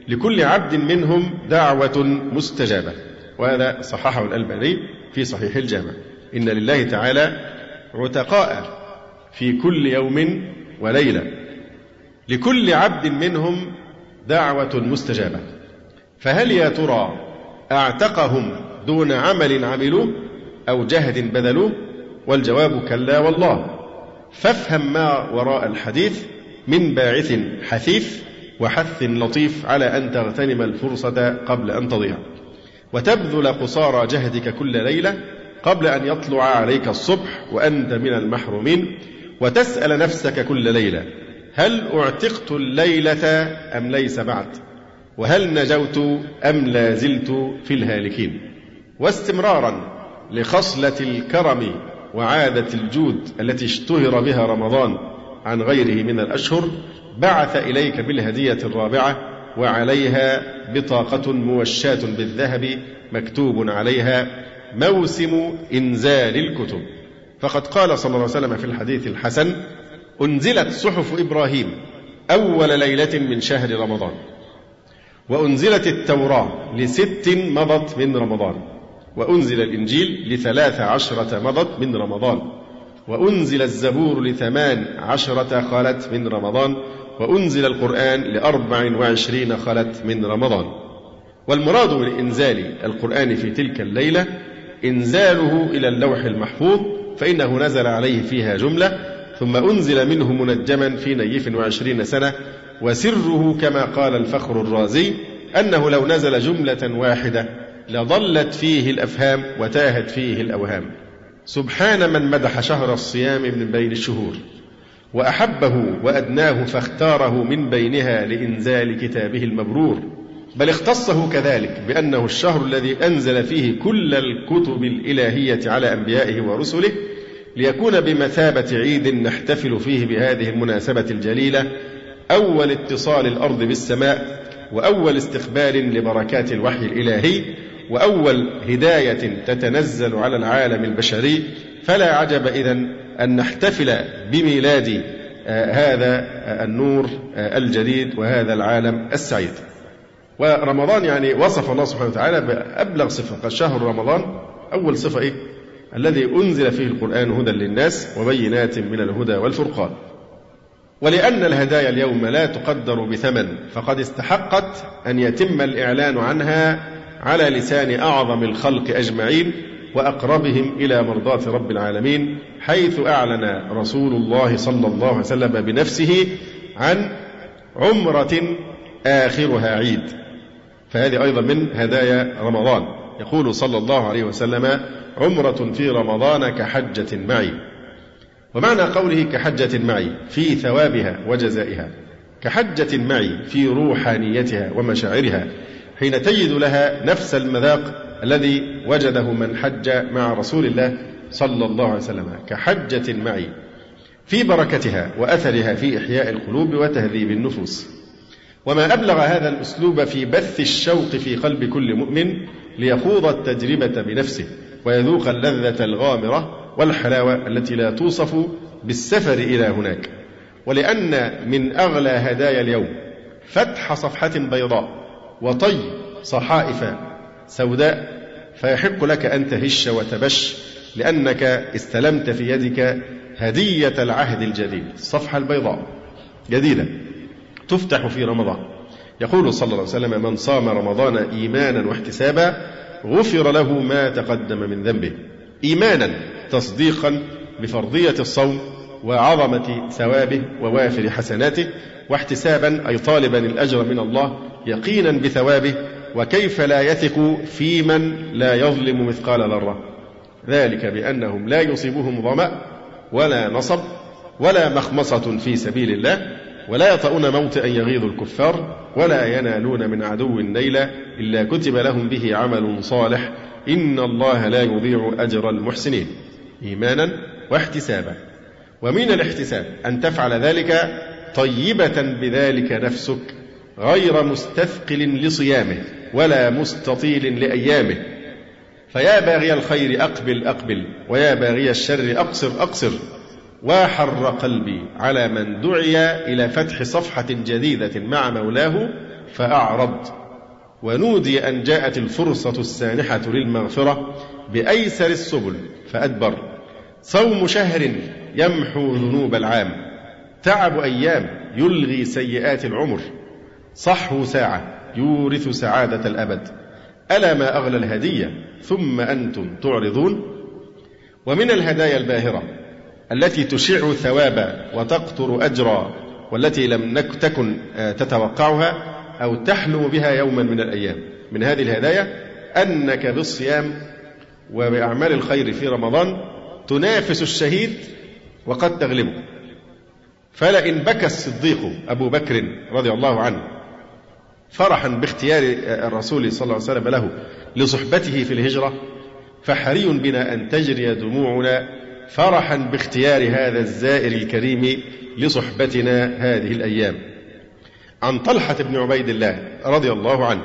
Speaker 2: لكل عبد منهم دعوة مستجابة. وهذا صححه الألباني في صحيح الجامع. إن لله تعالى عتقاء في كل يوم وليلة. لكل عبد منهم دعوة مستجابة. فهل يا ترى أعتقهم دون عمل عملوه أو جهد بذلوه والجواب كلا والله. فافهم ما وراء الحديث من باعث حثيث وحث لطيف على أن تغتنم الفرصة قبل أن تضيع. وتبذل قصارى جهدك كل ليلة قبل أن يطلع عليك الصبح وأنت من المحرومين وتسأل نفسك كل ليلة هل أعتقت الليلة أم ليس بعد؟ وهل نجوت أم لا زلت في الهالكين؟ واستمرارا لخصلة الكرم وعادة الجود التي اشتهر بها رمضان عن غيره من الأشهر بعث إليك بالهدية الرابعة وعليها بطاقة موشاة بالذهب مكتوب عليها موسم إنزال الكتب. فقد قال صلى الله عليه وسلم في الحديث الحسن أنزلت صحف إبراهيم أول ليلة من شهر رمضان وأنزلت التوراة لست مضت من رمضان وأنزل الإنجيل لثلاث عشرة مضت من رمضان وأنزل الزبور لثمان عشرة خلت من رمضان وأنزل القرآن لأربع وعشرين خلت من رمضان. والمراد من إنزال القرآن في تلك الليلة إنزاله إلى اللوح المحفوظ فإنه نزل عليه فيها جملة ثم أنزل منه منجما في نيف وعشرين سنة وسره كما قال الفخر الرازي أنه لو نزل جملة واحدة لضلت فيه الأفهام وتاهت فيه الأوهام. سبحان من مدح شهر الصيام من بين الشهور وأحبه وأدناه فاختاره من بينها لإنزال كتابه المبرور. بل اختصه كذلك بأنه الشهر الذي أنزل فيه كل الكتب الإلهية على أنبيائه ورسله ليكون بمثابة عيد نحتفل فيه بهذه المناسبة الجليلة أول اتصال الأرض بالسماء وأول استقبال لبركات الوحي الإلهي وأول هداية تتنزل على العالم البشري. فلا عجب إذا أن نحتفل بميلاد آه، هذا النور آه، الجديد وهذا العالم السعيد. ورمضان يعني وصف الله سبحانه وتعالى بأبلغ صفة. قال شهر رمضان أول صفة إيه؟ الذي أنزل فيه القرآن هدى للناس وبينات من الهدى والفرقان. ولأن الهدايا اليوم لا تقدر بثمن فقد استحقت أن يتم الإعلان عنها على لسان أعظم الخلق أجمعين وأقربهم إلى مرضاة رب العالمين حيث أعلن رسول الله صلى الله عليه وسلم بنفسه عن عمرة آخرها عيد. فهذه أيضا من هدايا رمضان. يقول صلى الله عليه وسلم عمرة في رمضان كحجة معي. ومعنى قوله كحجة معي في ثوابها وجزائها. كحجة معي في روحانيتها ومشاعرها حين تجد لها نفس المذاق الذي وجده من حج مع رسول الله صلى الله عليه وسلم. كحجة معي في بركتها وأثرها في إحياء القلوب وتهذيب النفوس. وما أبلغ هذا الأسلوب في بث الشوق في قلب كل مؤمن ليخوض التجربة بنفسه ويذوق اللذة الغامرة والحلاوة التي لا توصف بالسفر إلى هناك. ولأن من أغلى هدايا اليوم فتح صفحة بيضاء وطي صحائف سوداء فيحق لك أن تهش وتبش لأنك استلمت في يدك هدية العهد الجديد. الصفحة البيضاء. جديدة. تفتح في رمضان. يقول صلى الله عليه وسلم من صام رمضان إيمانا واحتسابا غفر له ما تقدم من ذنبه. إيمانا تصديقا بفرضية الصوم وعظمة ثوابه ووافر حسناته واحتسابا أي طالبا الأجر من الله يقينا بثوابه وكيف لا يثق في من لا يظلم مثقال ذرة. ذلك بأنهم لا يصيبهم ظمأ ولا نصب ولا مخمصة في سبيل الله ولا يطؤون موطئا يغيظ الكفار ولا ينالون من عدو نيلا إلا كتب لهم به عمل صالح إن الله لا يضيع أجر المحسنين. إيمانا واحتسابا. ومن الاحتساب أن تفعل ذلك طيبة بذلك نفسك غير مستثقل لصيامه ولا مستطيل لأيامه. فيا باغي الخير أقبل أقبل ويا باغي الشر أقصر أقصر. وحر قلبي على من دعي إلى فتح صفحة جديدة مع مولاه فأعرض ونودي أن جاءت الفرصة السانحة للمغفرة بأيسر السبل فأدبر. صوم شهر يمحو ذنوب العام. تعب أيام يلغي سيئات العمر. صحو ساعة يورث سعادة الأبد. ألا ما أغلى الهدية ثم أنتم تعرضون؟ ومن الهدايا الباهرة التي تشع ثوابا وتقطر أجرا والتي لم تكن آه، تتوقعها أو تحلم بها يوما من الأيام. من هذه الهدايا أنك بالصيام وبأعمال الخير في رمضان تنافس الشهيد وقد تغلبه. فلئن بكى الصديق أبو بكر رضي الله عنه فرحا باختيار الرسول صلى الله عليه وسلم له لصحبته في الهجرة فحري بنا أن تجري دموعنا فرحا باختيار هذا الزائر الكريم لصحبتنا هذه الأيام. عن طلحة بن عبيد الله رضي الله عنه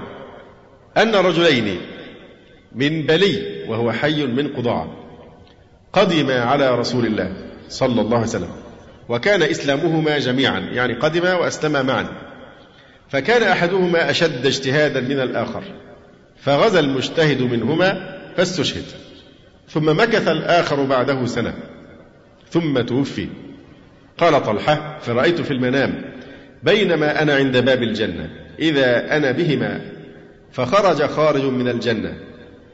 Speaker 2: أن رجلين من بلي وهو حي من قضاعة قدما على رسول الله صلى الله عليه وسلم وكان إسلامهما جميعا يعني قدما وأسلما معا. فكان أحدهما أشد اجتهادا من الآخر فغزا المجتهد منهما فاستشهد. ثم مكث الآخر بعده سنة. ثم توفي. قال طلحة فرأيت في المنام بينما أنا عند باب الجنة إذا أنا بهما. فخرج خارج من الجنة.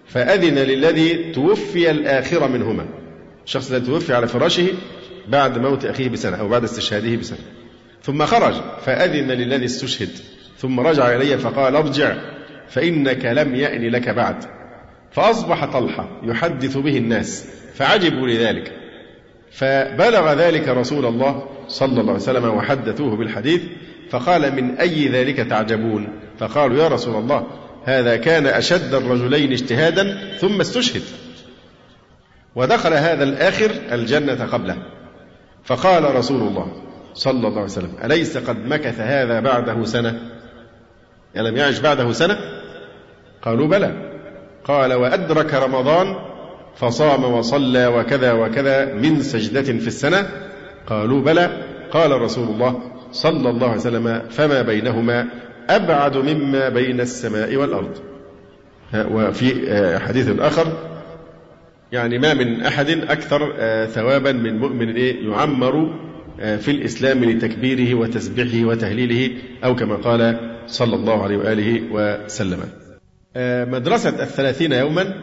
Speaker 2: فأذن للذي توفي الآخر منهما. الشخص الذي توفي على فراشه بعد موت أخيه بسنة أو بعد استشهاده بسنة. ثم خرج فأذن للذي استشهد. ثم رجع إلي فقال ارجع فإنك لم يأن لك بعد. فأصبح طلحة يحدث به الناس فعجبوا لذلك. فبلغ ذلك رسول الله صلى الله عليه وسلم وحدثوه بالحديث فقال من أي ذلك تعجبون؟ فقالوا يا رسول الله هذا كان أشد الرجلين اجتهادا ثم استشهد. ودخل هذا الآخر الجنة قبله. فقال رسول الله صلى الله عليه وسلم أليس قد مكث هذا بعده سنة؟ ألم يعش بعده سنة؟ قالوا بلى. قال وأدرك رمضان فصام وصلى وكذا وكذا من سجدة في السنة. قالوا بلى. قال رسول الله صلى الله عليه وسلم فما بينهما أبعد مما بين السماء والأرض. وفي حديث آخر يعني ما من أحد أكثر ثوابا من مؤمن يعمر في الإسلام لتكبيره وتسبيحه وتهليله أو كما قال صلى الله عليه وآله وسلم. مدرسة الثلاثين يوما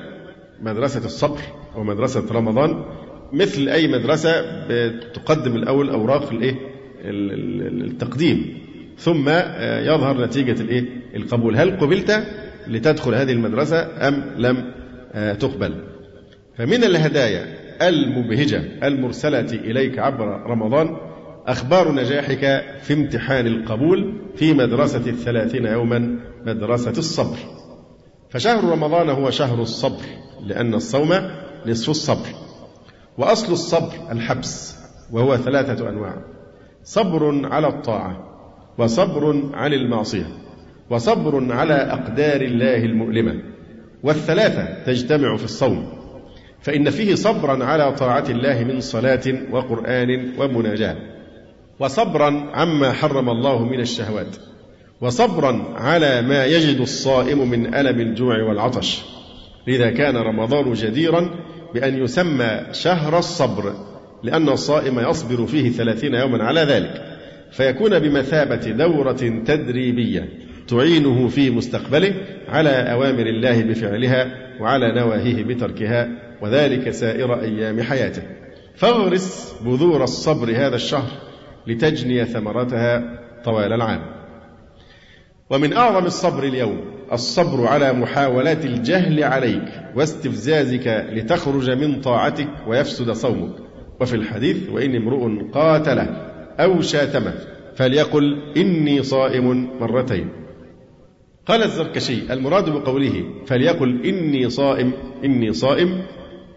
Speaker 2: مدرسة الصبر ومدرسة رمضان مثل أي مدرسة تقدم الأول أوراق الإيه؟ التقديم. ثم يظهر نتيجة الإيه؟ القبول. هل قبلت لتدخل هذه المدرسة أم لم تقبل؟ فمن الهدايا المبهجة المرسلة إليك عبر رمضان أخبار نجاحك في امتحان القبول في مدرسة الثلاثين يوما مدرسة الصبر. فشهر رمضان هو شهر الصبر لأن الصوم نصف الصبر. وأصل الصبر الحبس وهو ثلاثة أنواع صبر على الطاعة وصبر عن المعصية وصبر على أقدار الله المؤلمة. والثلاثة تجتمع في الصوم فإن فيه صبرا على طاعة الله من صلاة وقرآن ومناجاة وصبرا عما حرم الله من الشهوات. وصبرا على ما يجد الصائم من ألم الجوع والعطش. لذا كان رمضان جديرا بأن يسمى شهر الصبر لأن الصائم يصبر فيه ثلاثين يوما على ذلك. فيكون بمثابة دورة تدريبية تعينه في مستقبله على أوامر الله بفعلها وعلى نواهيه بتركها وذلك سائر أيام حياته. فاغرس بذور الصبر هذا الشهر لتجني ثمرتها طوال العام. ومن أعظم الصبر اليوم الصبر على محاولات الجهل عليك واستفزازك لتخرج من طاعتك ويفسد صومك. وفي الحديث وإن امرؤ قاتله أو شاتمه فليقل إني صائم مرتين. قال الزركشي المراد بقوله فليقل إني صائم إني صائم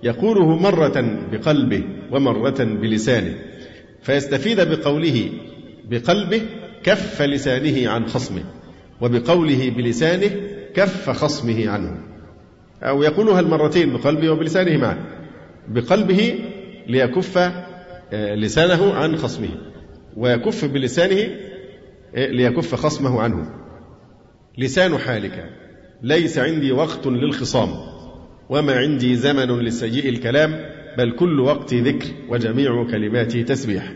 Speaker 2: يقوله مرة بقلبه ومرة بلسانه فيستفيد بقوله بقلبه كف لسانه عن خصمه. وبقوله بلسانه كف خصمه عنه. أو يقولها المرتين بقلبه وبلسانه معا بقلبه ليكف آه، لسانه عن خصمه. ويكف بلسانه آه، ليكف خصمه عنه. لسان حالك. ليس عندي وقت للخصام. وما عندي زمن لسيء الكلام. بل كل وقتي ذكر وجميع كلماتي تسبيح.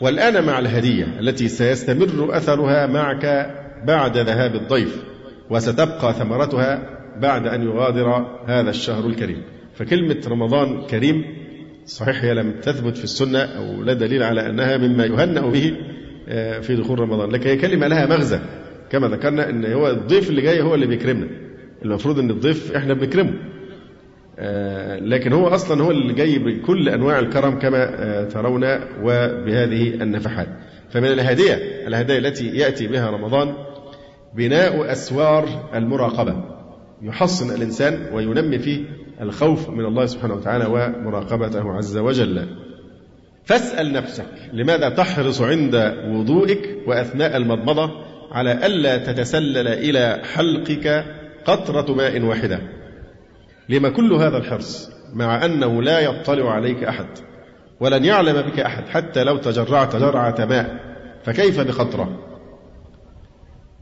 Speaker 2: والآن مع الهدية التي سيستمر أثرها معك بعد ذهاب الضيف وستبقى ثمرتها بعد أن يغادر هذا الشهر الكريم. فكلمة رمضان كريم صحيح هي لم تثبت في السنة أو لا دليل على أنها مما يهنأ به آه، في دخول رمضان. لكن هي كلمة لها مغزى. كما ذكرنا أن هو الضيف اللي جاي هو اللي بيكرمنا. المفروض أن الضيف إحنا بنكرمه. آه، لكن هو أصلا هو اللي جاي بكل أنواع الكرم كما آه، ترون وبهذه النفحات. فمن الهدية الهدايا التي يأتي بها رمضان بناء أسوار المراقبة. يحصن الإنسان وينمي فيه الخوف من الله سبحانه وتعالى ومراقبته عز وجل. فاسأل نفسك لماذا تحرص عند وضوئك وأثناء المضمضة على ألا تتسلل إلى حلقك قطرة ماء واحدة؟ لما كل هذا الحرص مع أنه لا يطلع عليك أحد ولن يعلم بك أحد حتى لو تجرعت جرعة ماء فكيف بقطرة؟ آه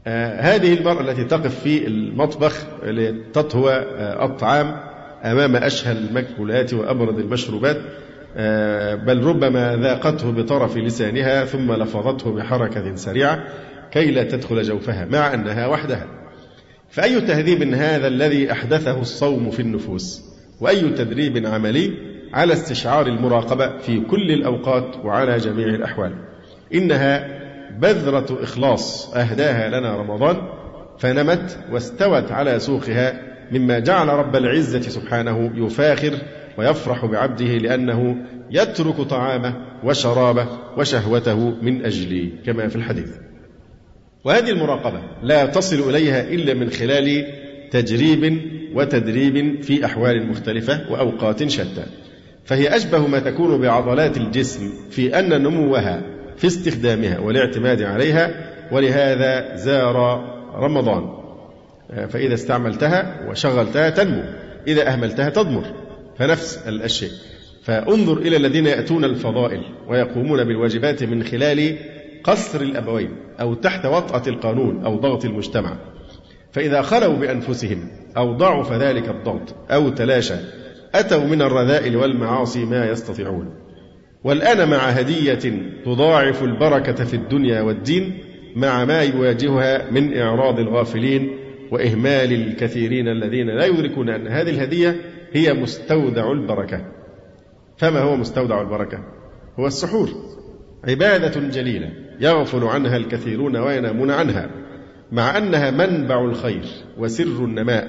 Speaker 2: هذه المرأة التي تقف في المطبخ لتطهو آه الطعام أمام أشهى المكبولات وأبرد المشروبات آه بل ربما ذاقته بطرف لسانها ثم لفظته بحركة سريعة كي لا تدخل جوفها مع أنها وحدها. فأي تهذيب هذا الذي أحدثه الصوم في النفوس؟ وأي تدريب عملي على استشعار المراقبة في كل الأوقات وعلى جميع الأحوال؟ إنها بذرة إخلاص أهداها لنا رمضان فنمت واستوت على سوقها مما جعل رب العزة سبحانه يفاخر ويفرح بعبده لأنه يترك طعامه وشرابه وشهوته من أجلي كما في الحديث. وهذه المراقبة لا تصل إليها إلا من خلال تجريب وتدريب في أحوال مختلفة وأوقات شتى. فهي أشبه ما تكون بعضلات الجسم في أن نموها في استخدامها والاعتماد عليها ولهذا زار رمضان. فإذا استعملتها وشغلتها تنمو. إذا أهملتها تضمر. فنفس الشيء فانظر إلى الذين يأتون الفضائل ويقومون بالواجبات من خلال قصر الأبوين أو تحت وطأة القانون أو ضغط المجتمع. فإذا خلوا بأنفسهم أو ضعف ذلك الضغط أو تلاشى أتوا من الرذائل والمعاصي ما يستطيعون. والآن مع هدية تضاعف البركة في الدنيا والدين مع ما يواجهها من إعراض الغافلين وإهمال الكثيرين الذين لا يدركون أن هذه الهدية هي مستودع البركة. فما هو مستودع البركة؟ هو السحور. عبادة جليلة يغفل عنها الكثيرون وينامون عنها مع أنها منبع الخير وسر النماء.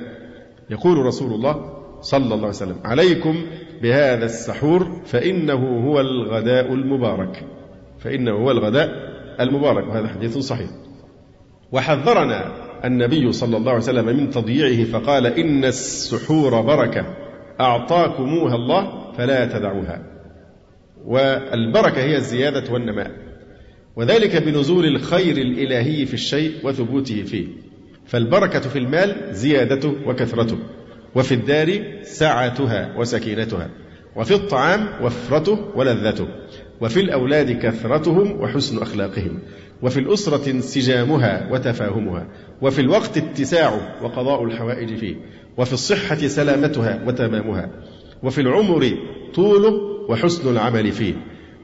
Speaker 2: يقول رسول الله صلى الله عليه وسلم. عليكم بهذا السحور فإنه هو الغداء المبارك. فإنه هو الغداء المبارك وهذا حديث صحيح. وحذرنا النبي صلى الله عليه وسلم من تضييعه فقال إن السحور بركة أعطاكموها الله فلا تدعوها. والبركة هي الزيادة والنماء. وذلك بنزول الخير الإلهي في الشيء وثبوته فيه. فالبركة في المال زيادته وكثرته. وفي الدار سعتها وسكينتها وفي الطعام وفرته ولذته وفي الأولاد كثرتهم وحسن أخلاقهم وفي الأسرة انسجامها وتفاهمها وفي الوقت اتساعه وقضاء الحوائج فيه وفي الصحة سلامتها وتمامها وفي العمر طوله وحسن العمل فيه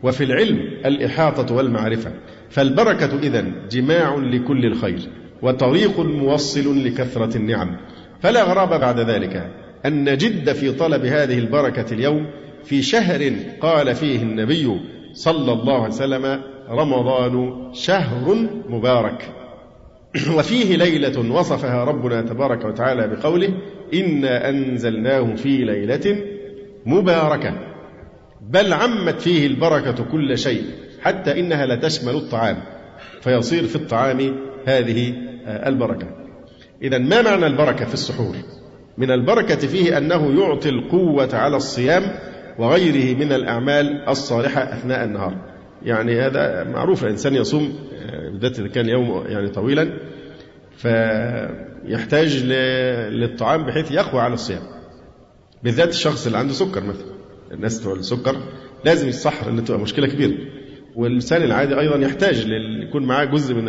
Speaker 2: وفي العلم الإحاطة والمعرفة. فالبركة إذن جماع لكل الخير وطريق موصل لكثرة النعم. فلا غرابة بعد ذلك أن نجد في طلب هذه البركة اليوم في شهر قال فيه النبي صلى الله عليه وسلم رمضان شهر مبارك. وفيه ليلة وصفها ربنا تبارك وتعالى بقوله إنا أنزلناه في ليلة مباركة. بل عمت فيه البركة كل شيء حتى إنها لتشمل الطعام فيصير في الطعام هذه البركة. إذا ما معنى البركة في السحور؟ من البركة فيه أنه يعطي القوة على الصيام وغيره من الأعمال الصالحة أثناء النهار. يعني هذا معروف الإنسان يصوم بالذات إذا كان يوم يعني طويلا فيحتاج للطعام بحيث يقوى على الصيام. بالذات الشخص اللي عنده سكر مثلا. الناس بتوع السكر لازم يصحر ان تبقى مشكلة كبيرة. والإنسان العادي أيضا يحتاج يكون معاه جزء من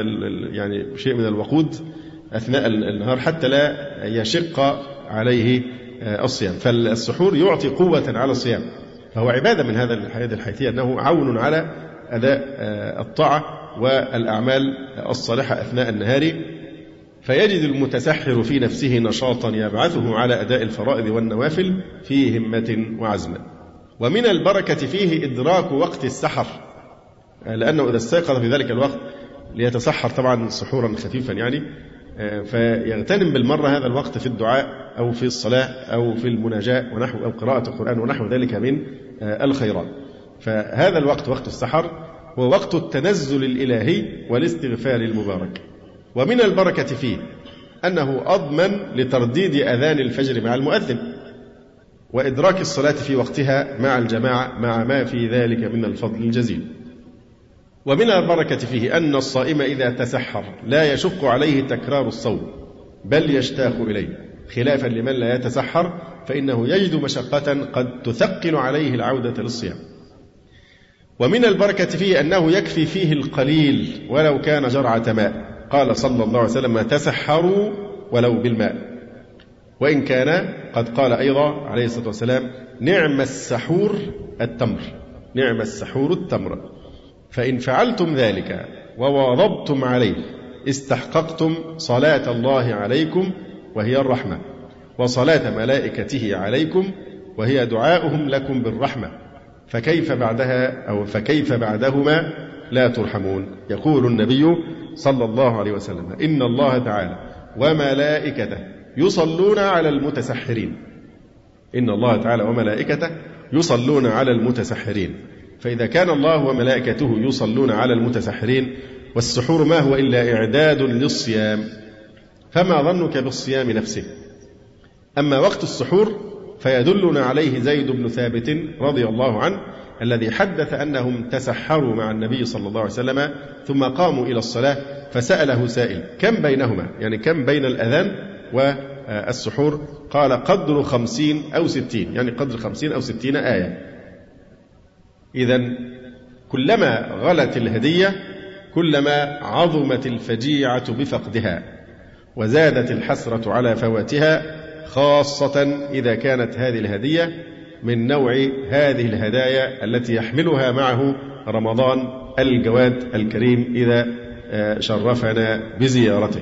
Speaker 2: يعني شيء من الوقود أثناء النهار حتى لا يشق عليه الصيام. فالسحور يعطي قوة على الصيام. فهو عبادة من هذا هذه الحيثية أنه عون على أداء الطاعة والأعمال الصالحة أثناء النهار. فيجد المتسحر في نفسه نشاطا يبعثه على أداء الفرائض والنوافل في همة وعزم. ومن البركة فيه إدراك وقت السحر لأنه إذا استيقظ في ذلك الوقت ليتسحر طبعا سحورا خفيفا يعني. فيغتنم بالمرة هذا الوقت في الدعاء أو في الصلاة أو في المناجاة ونحو أو قراءة القرآن ونحو ذلك من الخيرات. فهذا الوقت وقت السحر هو وقت التنزل الإلهي والاستغفار المبارك. ومن البركة فيه أنه أضمن لترديد أذان الفجر مع المؤذن وإدراك الصلاة في وقتها مع الجماعة مع ما في ذلك من الفضل الجزيل. ومن البركة فيه أن الصائم إذا تسحر لا يشق عليه تكرار الصوم بل يشتاق إليه. خلافا لمن لا يتسحر فإنه يجد مشقة قد تثقل عليه العودة للصيام. ومن البركة فيه أنه يكفي فيه القليل ولو كان جرعة ماء. قال صلى الله عليه وسلم تسحروا ولو بالماء. وإن كان قد قال أيضا عليه الصلاة والسلام نعم السحور التمر. نعم السحور التمر. فإن فعلتم ذلك وواظبتم عليه استحققتم صلاة الله عليكم وهي الرحمة وصلاة ملائكته عليكم وهي دعاؤهم لكم بالرحمة فكيف بعدها أو فكيف بعدهما لا ترحمون؟ يقول النبي صلى الله عليه وسلم إن الله تعالى وملائكته يصلون على المتسحرين. إن الله تعالى وملائكته يصلون على المتسحرين. فإذا كان الله وملائكته يصلون على المتسحرين والسحور ما هو إلا إعداد للصيام فما ظنك بالصيام نفسه؟ أما وقت السحور فيدلنا عليه زيد بن ثابت رضي الله عنه الذي حدث أنهم تسحروا مع النبي صلى الله عليه وسلم ثم قاموا إلى الصلاة فسأله سائل كم بينهما؟ يعني كم بين الأذان والسحور؟ قال قدر خمسين أو ستين. يعني قدر خمسين أو ستين آية. إذا كلما غلت الهدية كلما عظمت الفجيعة بفقدها وزادت الحسرة على فواتها خاصة إذا كانت هذه الهدية من نوع هذه الهدايا التي يحملها معه رمضان الجواد الكريم إذا آه، شرفنا بزيارته.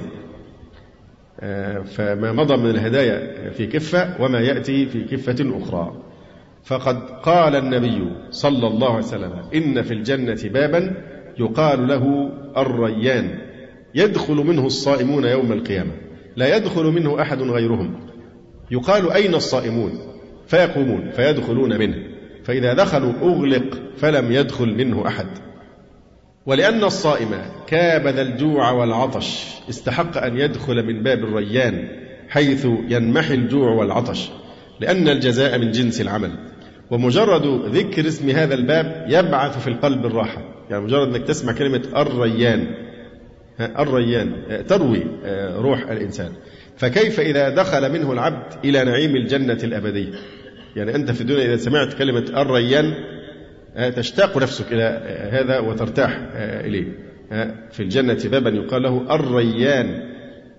Speaker 2: آه، فما مضى من الهدايا في كفة وما يأتي في كفة أخرى. فقد قال النبي صلى الله عليه وسلم إن في الجنة بابا يقال له الريان يدخل منه الصائمون يوم القيامة لا يدخل منه أحد غيرهم. يقال أين الصائمون؟ فيقومون فيدخلون منه. فإذا دخلوا أغلق فلم يدخل منه أحد. ولأن الصائم كابد الجوع والعطش استحق أن يدخل من باب الريان حيث ينمحي الجوع والعطش لأن الجزاء من جنس العمل. ومجرد ذكر اسم هذا الباب يبعث في القلب الراحة يعني مجرد أنك تسمع كلمة الريان. الريان تروي آه، روح الإنسان. فكيف إذا دخل منه العبد إلى نعيم الجنة الأبدية؟ يعني أنت في الدنيا إذا سمعت كلمة الريان آه، تشتاق نفسك إلى آه، هذا وترتاح إليه. في الجنة بابا يقال له الريان.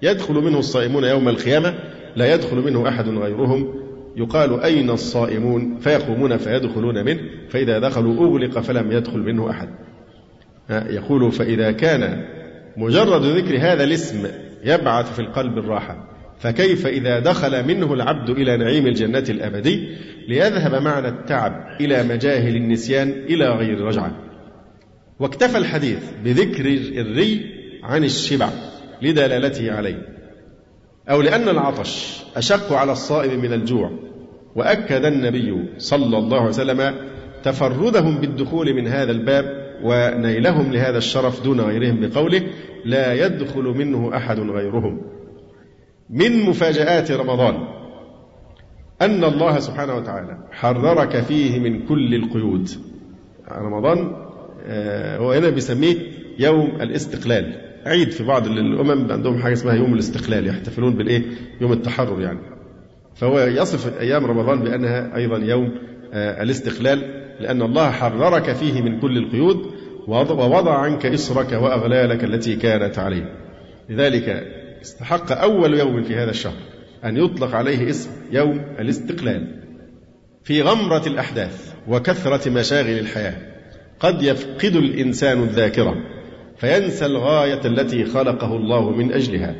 Speaker 2: يدخل منه الصائمون يوم القيامة لا يدخل منه أحد غيرهم. يقال أين الصائمون؟ فيقومون فيدخلون منه فإذا دخلوا أغلق فلم يدخل منه أحد. يقول فإذا كان مجرد ذكر هذا الاسم يبعث في القلب الراحة فكيف إذا دخل منه العبد إلى نعيم الجنة الأبدي ليذهب معنى التعب إلى مجاهل النسيان إلى غير رجعة؟ واكتفى الحديث بذكر الري عن الشبع لدلالته عليه. أو لأن العطش أشق على الصائم من الجوع وأكد النبي صلى الله عليه وسلم تفردهم بالدخول من هذا الباب ونيلهم لهذا الشرف دون غيرهم بقوله لا يدخل منه أحد غيرهم. من مفاجآت رمضان أن الله سبحانه وتعالى حررك فيه من كل القيود. رمضان آه، هو هنا بيسميه يوم الاستقلال. عيد في بعض الأمم عندهم حاجة اسمها يوم الاستقلال يحتفلون بالإيه؟ يوم التحرر يعني. فهو يصف أيام رمضان بأنها أيضا يوم آه، الاستقلال لأن الله حررك فيه من كل القيود ووضع عنك إصرك وأغلالك التي كانت عليه لذلك استحق أول يوم في هذا الشهر أن يطلق عليه اسم يوم الاستقلال في غمرة الأحداث وكثرة مشاغل الحياة قد يفقد الإنسان الذاكرة فينسى الغاية التي خلقه الله من أجلها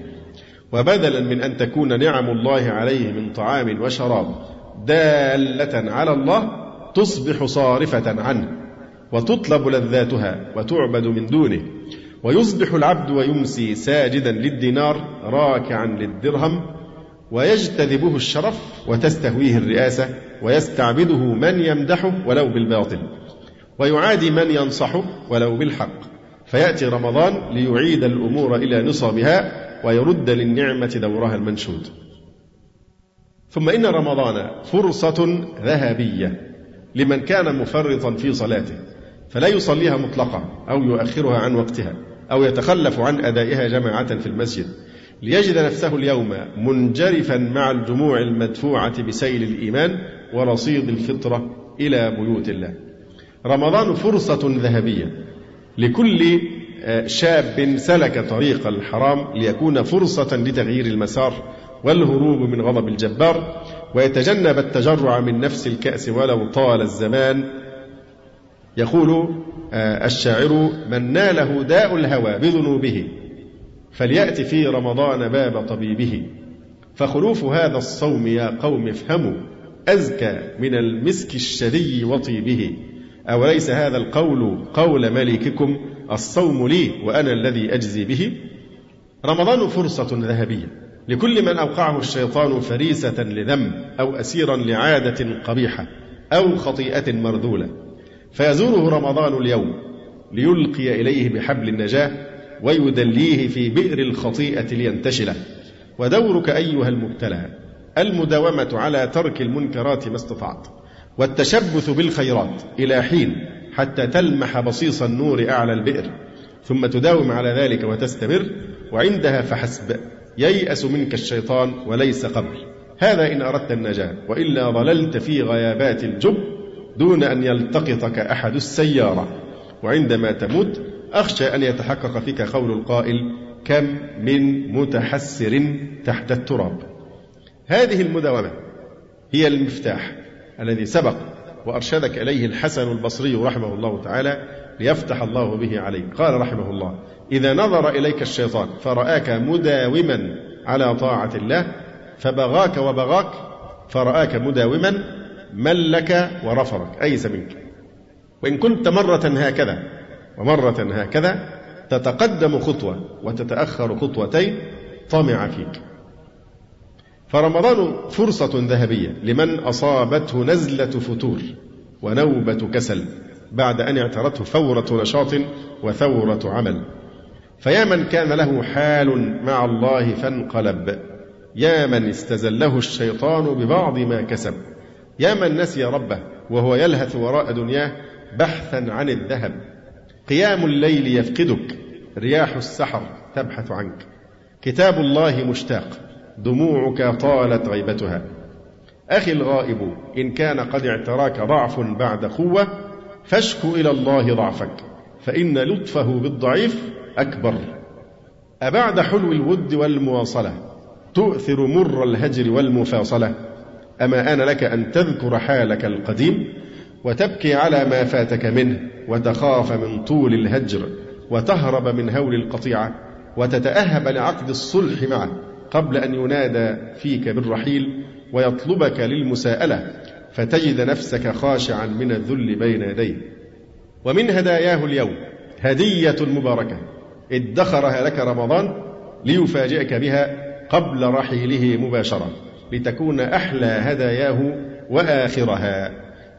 Speaker 2: وبدلا من أن تكون نعم الله عليه من طعام وشراب دالة على الله تصبح صارفة عنه وتطلب لذاتها وتعبد من دونه ويصبح العبد ويمسي ساجدا للدينار راكعا للدرهم ويجتذبه الشرف وتستهويه الرئاسة ويستعبده من يمدحه ولو بالباطل ويعادي من ينصحه ولو بالحق. فيأتي رمضان ليعيد الأمور إلى نصابها ويرد للنعمة دورها المنشود ثم إن رمضان فرصة ذهبية لمن كان مفرطا في صلاته فلا يصليها مطلقا أو يؤخرها عن وقتها أو يتخلف عن أدائها جماعة في المسجد ليجد نفسه اليوم منجرفا مع الجموع المدفوعة بسيل الإيمان ورصيد الفطرة إلى بيوت الله. رمضان فرصة ذهبية لكل آه، شاب سلك طريق الحرام ليكون فرصة لتغيير المسار والهروب من غضب الجبار ويتجنب التجرع من نفس الكأس ولو طال الزمان. يقول آه، الشاعر من ناله داء الهوى بذنوبه فليأت في رمضان باب طبيبه. فخلوف هذا الصوم يا قوم افهموا أزكى من المسك الشري وطيبه. أوليس هذا القول قول ملككم الصوم لي وأنا الذي أجزي به. رمضان فرصة ذهبية. لكل من أوقعه الشيطان فريسة لذنب أو أسيرا لعادة قبيحة أو خطيئة مرذولة فيزوره رمضان اليوم ليلقي إليه بحبل النجاة ويدليه في بئر الخطيئة لينتشله. ودورك أيها المبتلى المداومة على ترك المنكرات ما استطعت. والتشبث بالخيرات إلى حين حتى تلمح بصيص النور أعلى البئر ثم تداوم على ذلك وتستمر وعندها فحسب ييأس منك الشيطان وليس قبل. هذا إن أردت النجاة وإلا ضللت في غيابات الجب دون أن يلتقطك أحد السيارة. وعندما تموت أخشى أن يتحقق فيك قول القائل كم من متحسر تحت التراب. هذه المداومة هي المفتاح. الذي سبق وأرشدك إليه الحسن البصري رحمه الله تعالى ليفتح الله به عليك. قال رحمه الله إذا نظر إليك الشيطان فرآك مداوما على طاعة الله فبغاك وبغاك فرآك مداوما ملك ورفرك. أيس منك وإن كنت مرة هكذا ومرة هكذا تتقدم خطوة وتتأخر خطوتين طمع فيك. فرمضان فرصة ذهبية لمن أصابته نزلة فتور ونوبة كسل بعد أن اعترته فورة نشاط وثورة عمل. فيا من كان له حال مع الله فانقلب. يا من استزله الشيطان ببعض ما كسب. يا من نسي ربه وهو يلهث وراء دنياه بحثا عن الذهب. قيام الليل يفقدك رياح السحر تبحث عنك. كتاب الله مشتاق. دموعك طالت غيبتها. أخي الغائب إن كان قد اعتراك ضعف بعد قوة فاشكو إلى الله ضعفك فإن لطفه بالضعيف أكبر. أبعد حلو الود والمواصلة تؤثر مر الهجر والمفاصلة. أما آن لك أن تذكر حالك القديم وتبكي على ما فاتك منه وتخاف من طول الهجر وتهرب من هول القطيعة وتتأهب لعقد الصلح معه. قبل أن ينادى فيك بالرحيل ويطلبك للمساءلة فتجد نفسك خاشعا من الذل بين يديه. ومن هداياه اليوم هدية مباركة ادخرها لك رمضان ليفاجئك بها قبل رحيله مباشرة لتكون أحلى هداياه وآخرها.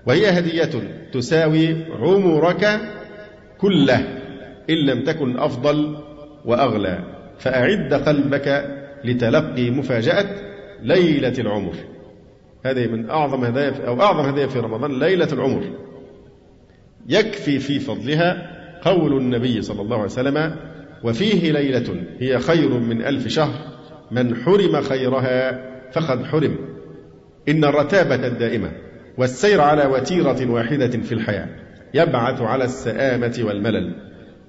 Speaker 2: وهي هدية تساوي عمرك كله إن لم تكن أفضل وأغلى. فأعد قلبك لتلقي مفاجأة ليلة العمر. هذه من أعظم هدايا أو أعظم هدايا في رمضان ليلة العمر. يكفي في فضلها قول النبي صلى الله عليه وسلم وفيه ليلة هي خير من ألف شهر. من حرم خيرها فقد حرم. إن الرتابة الدائمة والسير على وتيرة واحدة في الحياة يبعث على السآمة والملل.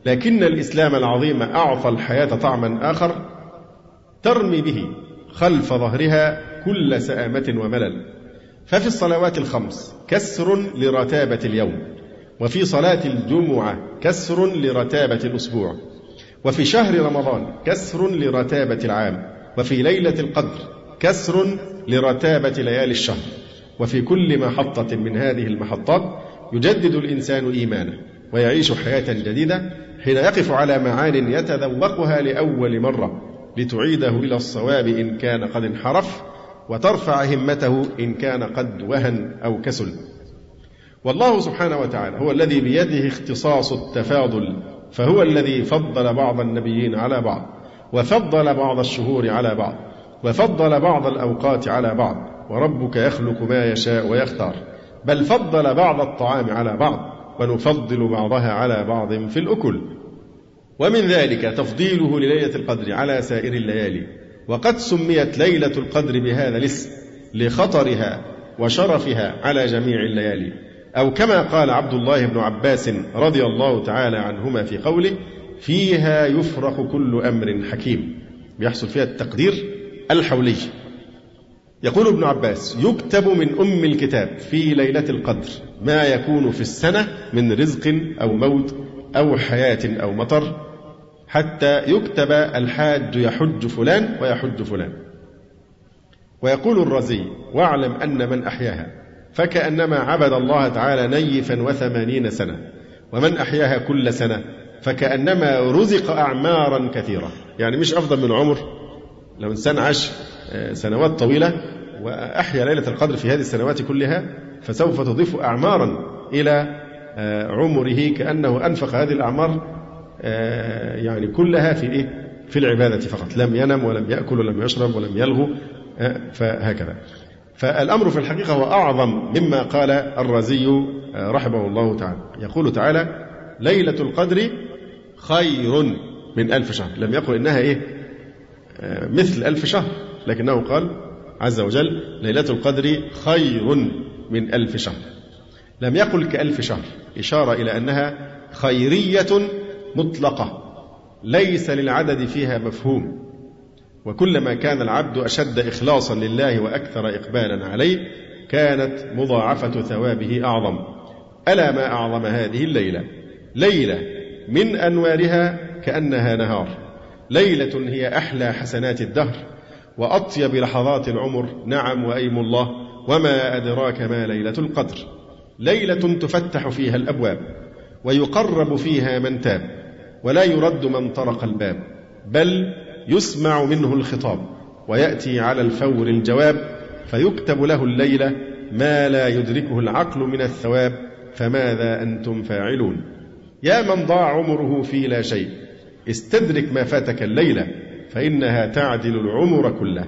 Speaker 2: لكن الإسلام العظيم أعطى الحياة طعما آخر ترمي به خلف ظهرها كل سآمة وملل. ففي الصلوات الخمس كسر لرتابة اليوم وفي صلاة الجمعة كسر لرتابة الأسبوع وفي شهر رمضان كسر لرتابة العام وفي ليلة القدر كسر لرتابة ليالي الشهر وفي كل محطة من هذه المحطات يجدد الإنسان إيمانه ويعيش حياة جديدة حين يقف على معان يتذوقها لأول مرة. لتعيده إلى الصواب إن كان قد انحرف وترفع همته إن كان قد وهن أو كسل. والله سبحانه وتعالى هو الذي بيده اختصاص التفاضل فهو الذي فضل بعض النبيين على بعض وفضل بعض الشهور على بعض وفضل بعض الأوقات على بعض وربك يخلق ما يشاء ويختار. بل فضل بعض الطعام على بعض ونفضل بعضها على بعض في الأكل. ومن ذلك تفضيله لليلة القدر على سائر الليالي. وقد سميت ليلة القدر بهذا الاسم لخطرها وشرفها على جميع الليالي. أو كما قال عبد الله بن عباس رضي الله تعالى عنهما في قوله فيها يفرق كل أمر حكيم بيحصل فيها التقدير الحولي. يقول ابن عباس يكتب من أم الكتاب في ليلة القدر ما يكون في السنة من رزق أو موت أو حياة أو مطر حتى يكتب الحاج يحج فلان ويحج فلان. ويقول الرزي واعلم أن من أحياها. فكأنما عبد الله تعالى نيفا وثمانين سنة. ومن أحياها كل سنة. فكأنما رزق أعمارا كثيرة. يعني مش أفضل من عمر. لو إنسان عاش آه، سنوات طويلة وأحيا ليلة القدر في هذه السنوات كلها فسوف تضيف أعمارا إلى عمره كأنه أنفق هذه الأعمار آه، يعني كلها في إيه؟ في العبادة فقط. لم ينم ولم يأكل ولم يشرب ولم يلغو فهكذا. فالأمر في الحقيقة هو أعظم مما قال الرازي رحمه الله تعالى. يقول تعالى ليلة القدر خير من ألف شهر. لم يقل إنها إيه؟ مثل ألف شهر لكنه قال عز وجل ليلة القدر خير من ألف شهر. لم يقل كألف شهر. إشارة إلى أنها خيرية مطلقة. ليس للعدد فيها مفهوم. وكلما كان العبد أشد إخلاصا لله وأكثر إقبالا عليه كانت مضاعفة ثوابه أعظم. ألا ما أعظم هذه الليلة؟ ليلة من أنوارها كأنها نهار. ليلة هي أحلى حسنات الدهر. وأطيب لحظات العمر. نعم وأيم الله. وما أدراك ما ليلة القدر. ليلة تفتح فيها الأبواب ويقرب فيها من تاب ولا يرد من طرق الباب بل يسمع منه الخطاب ويأتي على الفور الجواب فيكتب له الليلة ما لا يدركه العقل من الثواب فماذا أنتم فاعلون؟ يا من ضاع عمره في لا شيء استدرك ما فاتك الليلة فإنها تعدل العمر كله.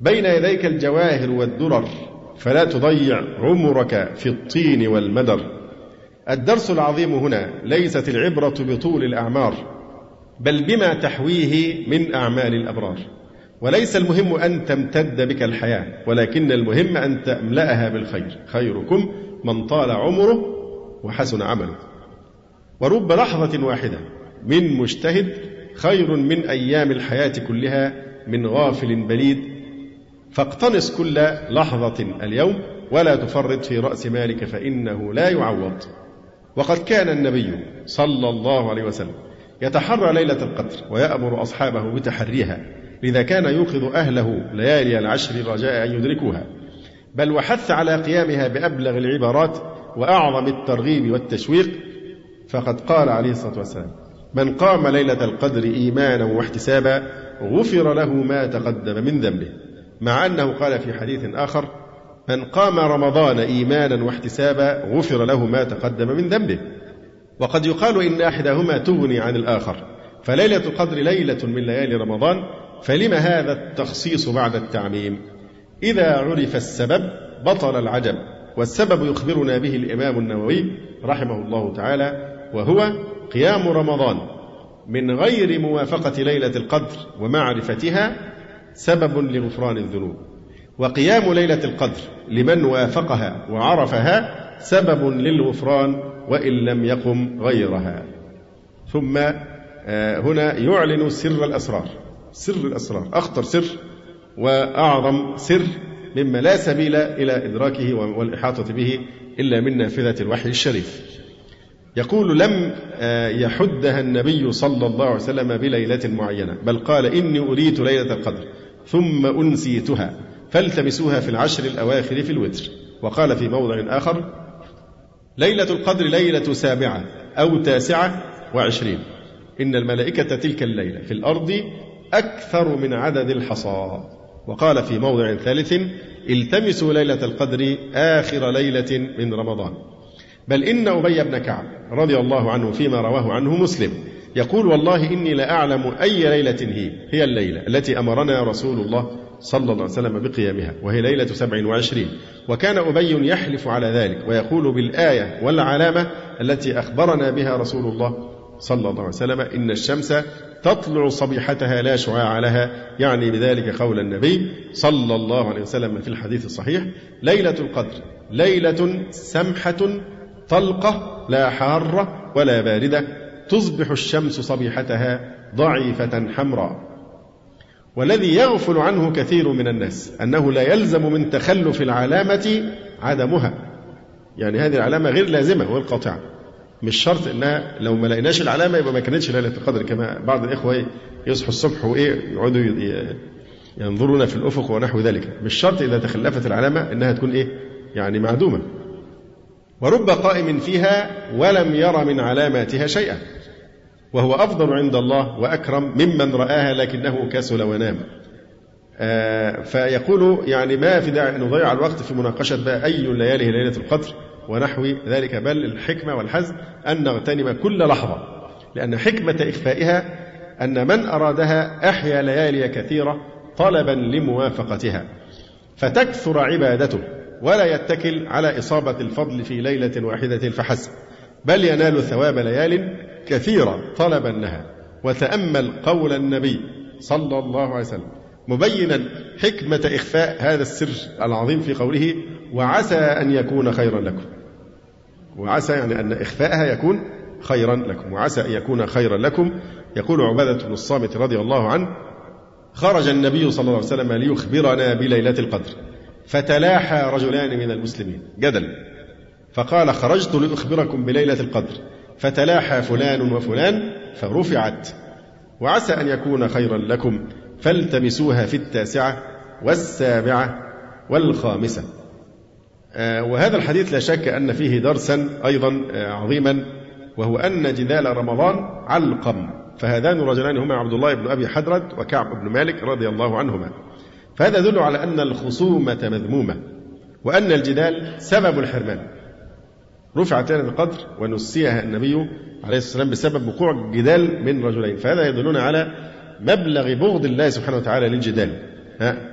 Speaker 2: بين يديك الجواهر والدرر فلا تضيع عمرك في الطين والمدر. الدرس العظيم هنا ليست العبرة بطول الأعمار بل بما تحويه من أعمال الأبرار. وليس المهم أن تمتد بك الحياة ولكن المهم أن تملأها بالخير. خيركم من طال عمره وحسن عمله. ورب لحظة واحدة من مجتهد خير من أيام الحياة كلها من غافل بليد فاقتنص كل لحظة اليوم ولا تفرط في رأس مالك فإنه لا يعوض. وقد كان النبي صلى الله عليه وسلم يتحرى ليلة القدر ويأمر أصحابه بتحريها. لذا كان يوقظ أهله ليالي العشر رجاء أن يدركوها. بل وحث على قيامها بأبلغ العبارات وأعظم الترغيب والتشويق. فقد قال عليه الصلاة والسلام من قام ليلة القدر إيمانا واحتسابا غفر له ما تقدم من ذنبه. مع أنه قال في حديث آخر من قام رمضان إيمانا واحتسابا غفر له ما تقدم من ذنبه. وقد يقال إن أحدهما تغني عن الآخر فليلة القدر ليلة من ليالي رمضان فلم هذا التخصيص بعد التعميم؟ إذا عرف السبب بطل العجب والسبب يخبرنا به الإمام النووي رحمه الله تعالى وهو قيام رمضان من غير موافقة ليلة القدر ومعرفتها سبب لغفران الذنوب. وقيام ليلة القدر لمن وافقها وعرفها سبب للغفران وإن لم يقم غيرها. ثم آه، هنا يعلن سر الأسرار. سر الأسرار. أخطر سر وأعظم سر مما لا سبيل إلى إدراكه والإحاطة به إلا من نافذة الوحي الشريف. يقول لم آه، يحدها النبي صلى الله عليه وسلم بليلة معينة بل قال إني أريت ليلة القدر ثم أنسيتها فالتمسوها في العشر الأواخر في الوتر. وقال في موضع آخر ليلة القدر ليلة سابعة أو تاسعة وعشرين. إن الملائكة تلك الليلة في الأرض أكثر من عدد الحصى وقال في موضع ثالث التمسوا ليلة القدر آخر ليلة من رمضان. بل إن أبي بن كعب رضي الله عنه فيما رواه عنه مسلم يقول والله إني لأعلم أي ليلة هي. هي الليلة التي أمرنا رسول الله صلى الله عليه وسلم بقيامها وهي ليلة سبع وعشرين. وكان أبي يحلف على ذلك ويقول بالآية والعلامة التي أخبرنا بها رسول الله صلى الله عليه وسلم إن الشمس تطلع صبيحتها لا شعاع لها. يعني بذلك قول النبي صلى الله عليه وسلم في الحديث الصحيح ليلة القدر ليلة سمحة طلقة لا حارة ولا باردة. تصبح الشمس صبيحتها ضعيفة حمراء. والذي يغفل عنه كثير من الناس أنه لا يلزم من تخلف العلامة عدمها. يعني هذه العلامة غير لازمة والقاطعة مش شرط انها لو ما لقيناش العلامة يبقى ما كانتش ليلة القدر كما بعض الإخوة يصحوا الصبح وإيه يقعدوا ينظرون في الأفق ونحو ذلك. مش شرط إذا تخلفت العلامة إنها تكون إيه يعني معدومة. ورب قائم فيها ولم ير من علاماتها شيئا. وهو أفضل عند الله وأكرم ممن رآها لكنه كسل ونام. آه فيقول يعني ما في داعي أن نضيع الوقت في مناقشة بقى أي الليالي ليلة القدر ونحو ذلك بل الحكمة والحزم أن نغتنم كل لحظة لأن حكمة إخفائها أن من أرادها أحيا ليالي كثيرة طلبا لموافقتها. فتكثر عبادته ولا يتكل على إصابة الفضل في ليلة واحدة فحسب بل ينال ثواب ليال كثيرة طلبا لها وتأمل قول النبي صلى الله عليه وسلم مبينا حكمة إخفاء هذا السر العظيم في قوله وعسى أن يكون خيرا لكم. وعسى يعني أن إخفاءها يكون خيرا لكم. وعسى أن يكون خيرا لكم. يقول عبادة بن الصامت رضي الله عنه خرج النبي صلى الله عليه وسلم ليخبرنا بليلة القدر فتلاحى رجلان من المسلمين جدل فقال خرجت لأخبركم بليلة القدر. فتلاحى فلان وفلان فرفعت وعسى أن يكون خيرا لكم فالتمسوها في التاسعة والسابعة والخامسة. آه، وهذا الحديث لا شك أن فيه درسا أيضا آه، عظيما وهو أن جدال رمضان علقم. فهذان الرجلان هما عبد الله بن أبي حدرد وكعب بن مالك رضي الله عنهما. فهذا يدل على أن الخصومة مذمومة وأن الجدال سبب الحرمان. رفعت لنا القدر ونسيها النبي عليه الصلاة والسلام بسبب وقوع جدال من رجلين. فهذا يدلون على مبلغ بغض الله سبحانه وتعالى للجدال.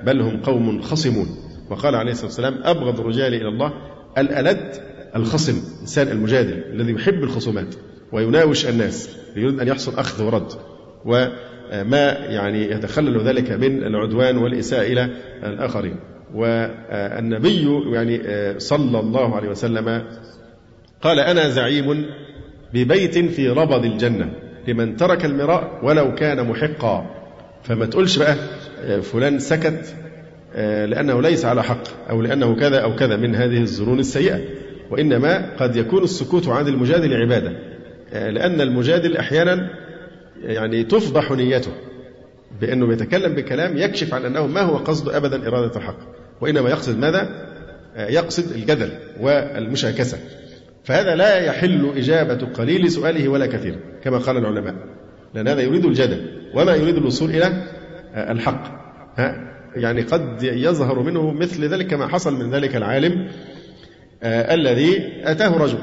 Speaker 2: بل هم قوم خصمون. وقال عليه الصلاة والسلام أبغض الرجال إلى الله الألد الخصم الإنسان المجادل الذي يحب الخصومات ويناوش الناس يريد أن يحصل أخذ ورد. وما يعني يتخلل ذلك من العدوان والإساءة إلى الآخرين. والنبي يعني صلى الله عليه وسلم قال أنا زعيم ببيت في ربض الجنة لمن ترك المراء ولو كان محقا. فما تقولش بقى فلان سكت آه، لأنه ليس على حق أو لأنه كذا أو كذا من هذه الظنون السيئة. وإنما قد يكون السكوت عن المجادل عبادة آه، لأن المجادل أحيانا يعني تفضح نيته بأنه يتكلم بكلام يكشف عن أنه ما هو قصد أبدا إرادة الحق. وإنما يقصد ماذا؟ آه، يقصد الجدل والمشاكسة. فهذا لا يحل إجابة قليل سؤاله ولا كثير كما قال العلماء لأن هذا يريد الجدل وما يريد الوصول إلى الحق. يعني قد يظهر منه مثل ذلك كما حصل من ذلك العالم آه الذي أتاه رجل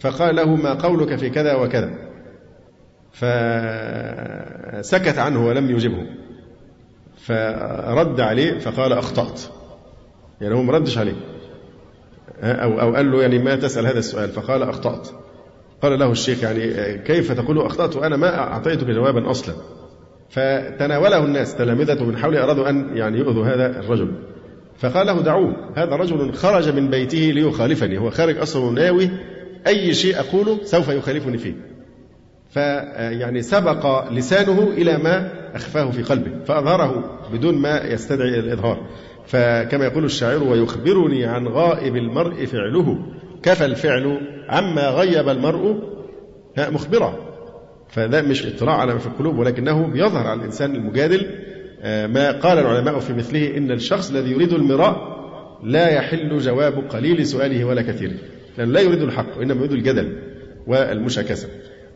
Speaker 2: فقال له ما قولك في كذا وكذا. فسكت عنه ولم يجبه. فرد عليه فقال أخطأت. يعني هو ما ردش عليه. أو أو قال له يعني ما تسأل هذا السؤال فقال أخطأت. قال له الشيخ يعني كيف تقول أخطأت؟ وأنا ما أعطيتك جوابا أصلا. فتناوله الناس تلامذته من حوله أرادوا أن يعني يؤذوا هذا الرجل. فقال له دعوه هذا رجل خرج من بيته ليخالفني هو خارج أصلا ناوي أي شيء أقوله سوف يخالفني فيه. فيعني سبق لسانه إلى ما أخفاه في قلبه فأظهره بدون ما يستدعي الإظهار. فكما يقول الشاعر ويخبرني عن غائب المرء فعله كفى الفعل عما غيب المرء. مخبرا فده مش اطلاع على ما في القلوب ولكنه بيظهر على الإنسان المجادل. آه، ما قال العلماء في مثله إن الشخص الذي يريد المراء لا يحل جواب قليل سؤاله ولا كثيره لأنه لا يريد الحق وإنما يريد الجدل والمشاكسة.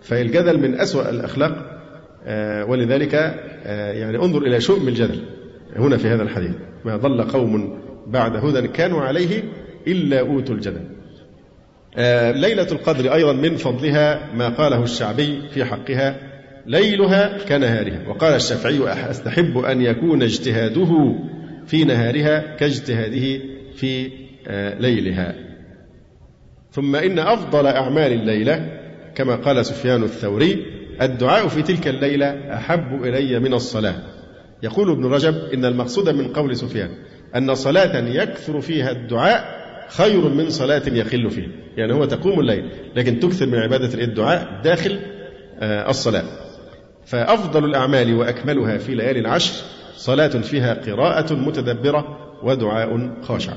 Speaker 2: فالجدل من أسوأ الأخلاق آه، ولذلك آه، يعني انظر إلى شؤم الجدل هنا في هذا الحديث ما ضل قوم بعد هدى كانوا عليه إلا أوتوا الجدل. ليلة القدر أيضا من فضلها ما قاله الشعبي في حقها ليلها كنهارها وقال الشافعي أستحب أن يكون اجتهاده في نهارها كاجتهاده في آه، ليلها. ثم إن أفضل أعمال الليلة كما قال سفيان الثوري الدعاء في تلك الليلة أحب إلي من الصلاة. يقول ابن رجب إن المقصود من قول سفيان أن صلاة يكثر فيها الدعاء خير من صلاة يخل فيها. يعني هو تقوم الليل لكن تكثر من عبادة الدعاء داخل آه، الصلاة. فأفضل الأعمال وأكملها في ليالي العشر صلاة فيها قراءة متدبرة ودعاء خاشع.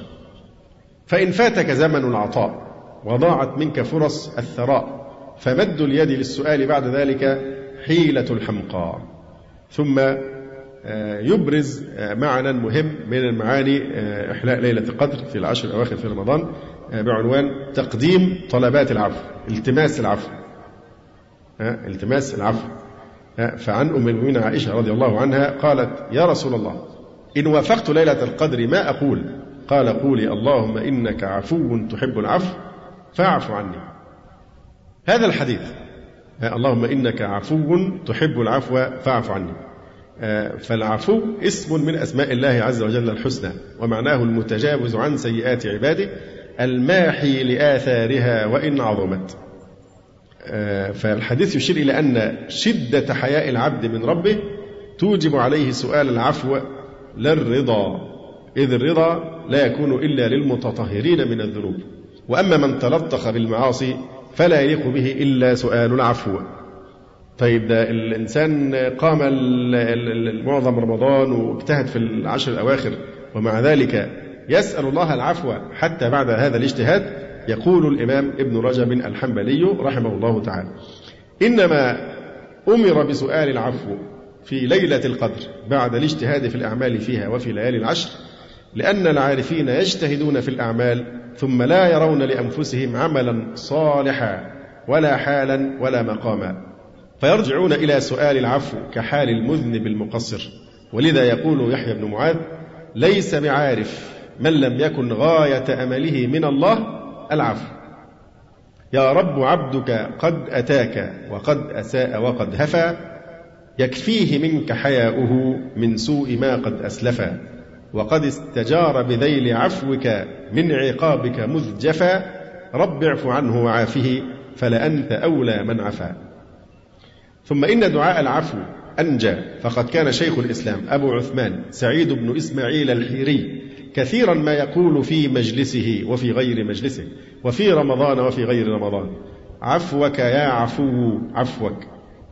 Speaker 2: فإن فاتك زمن العطاء وضاعت منك فرص الثراء فمد اليد للسؤال بعد ذلك حيلة الحمقى. ثم آه، يبرز آه، معنى مهم من المعاني آه، إحلاء ليلة القدر في العشر الأواخر في رمضان بعنوان تقديم طلبات العفو التماس العفو. التماس العفو. فعن أم المؤمنين عائشة رضي الله عنها قالت يا رسول الله إن وافقت ليلة القدر ما أقول؟ قال قولي اللهم إنك عفو تحب العفو فاعف عني. هذا الحديث. اللهم إنك عفو تحب العفو فاعف عني. فالعفو اسم من أسماء الله عز وجل الحسنى ومعناه المتجاوز عن سيئات عباده الماحي لآثارها وإن عظمت. آه، فالحديث يشير إلى أن شدة حياء العبد من ربه توجب عليه سؤال العفو لا الرضا إذ الرضا لا يكون إلا للمتطهرين من الذنوب. وأما من تلطخ بالمعاصي فلا يليق به إلا سؤال العفو. طيب ده الإنسان قام معظم رمضان واجتهد في العشر الأواخر ومع ذلك يسأل الله العفو حتى بعد هذا الاجتهاد يقول الإمام ابن رجب الحنبلي رحمه الله تعالى. إنما أمر بسؤال العفو في ليلة القدر بعد الاجتهاد في الأعمال فيها وفي ليالي العشر لأن العارفين يجتهدون في الأعمال ثم لا يرون لأنفسهم عملا صالحا ولا حالا ولا مقاما. فيرجعون إلى سؤال العفو كحال المذنب المقصر. ولذا يقول يحيى بن معاذ ليس بعارف من لم يكن غاية أمله من الله العفو. يا رب عبدك قد أتاك وقد أساء وقد هفى يكفيه منك حياؤه من سوء ما قد أسلفا وقد استجار بذيل عفوك من عقابك مذ جفا رب اعف عنه وعافه فلأنت أولى من عفا. ثم إن دعاء العفو أنجى فقد كان شيخ الإسلام أبو عثمان سعيد بن إسماعيل الحيري كثيرا ما يقول في مجلسه وفي غير مجلسه وفي رمضان وفي غير رمضان. عفوك يا عفو عفوك.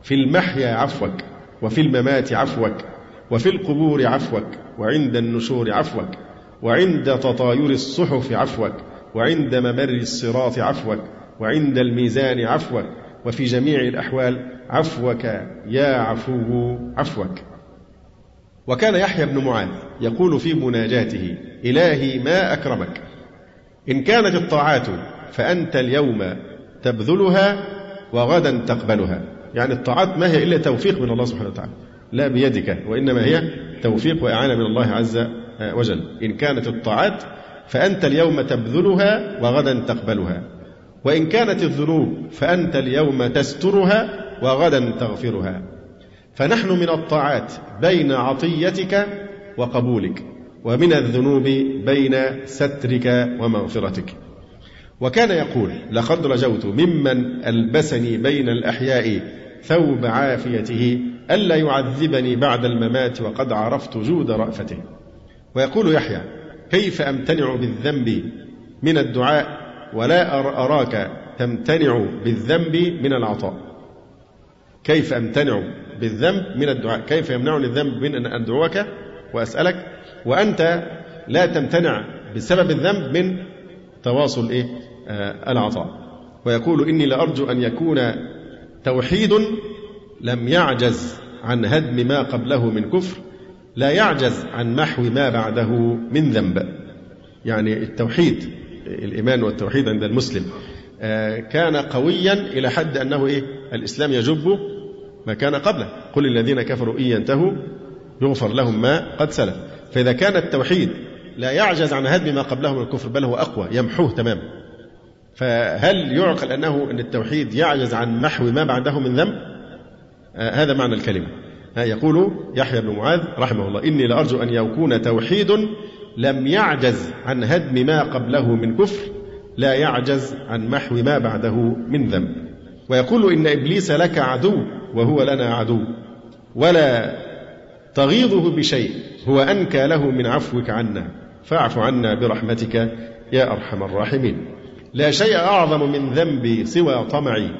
Speaker 2: في المحيا عفوك وفي الممات عفوك. وفي القبور عفوك وعند النشور عفوك وعند تطاير الصحف عفوك وعند ممر الصراط عفوك وعند الميزان عفوك وفي جميع الأحوال عفوك يا عفو عفوك. وكان يحيى بن معاذ يقول في مناجاته إلهي ما أكرمك. إن كانت الطاعات فأنت اليوم تبذلها وغدا تقبلها. يعني الطاعات ما هي إلا توفيق من الله سبحانه وتعالى. لا بيدك وإنما هي توفيق وإعانة من الله عز وجل. إن كانت الطاعات فأنت اليوم تبذلها وغدا تقبلها وإن كانت الذنوب فأنت اليوم تسترها وغدا تغفرها. فنحن من الطاعات بين عطيتك وقبولك ومن الذنوب بين سترك ومغفرتك. وكان يقول لقد رجوت ممن ألبسني بين الأحياء ثوب عافيته ألا يعذبني بعد الممات وقد عرفت جود رأفته. ويقول يحيى كيف أمتنع بالذنب من الدعاء ولا أراك تمتنع بالذنب من العطاء؟ كيف أمتنع بالذنب من الدعاء؟ كيف يمنعني الذنب من أن أدعوك؟ وأسألك وأنت لا تمتنع بسبب الذنب من تواصل إيه؟ آه العطاء. ويقول إني لأرجو أن يكون توحيد لم يعجز عن هدم ما قبله من كفر لا يعجز عن محو ما بعده من ذنب. يعني التوحيد الإيمان والتوحيد عند المسلم. آه، كان قويا إلى حد أنه إيه؟ الإسلام يجب ما كان قبله. قل الذين كفروا إن ينتهوا يغفر لهم ما قد سلف. فإذا كان التوحيد لا يعجز عن هدم ما قبله من الكفر بل هو أقوى يمحوه تماما فهل يعقل أنه أن التوحيد يعجز عن محو ما بعده من ذنب؟ هذا معنى الكلمة. يقول يحيى بن معاذ رحمه الله إني لأرجو أن يكون توحيد لم يعجز عن هدم ما قبله من كفر لا يعجز عن محو ما بعده من ذنب. ويقول إن إبليس لك عدو وهو لنا عدو ولا تغيظه بشيء هو أنكى له من عفوك عنا فاعف عنا برحمتك يا أرحم الراحمين. لا شيء أعظم من ذنبي سوى طمعي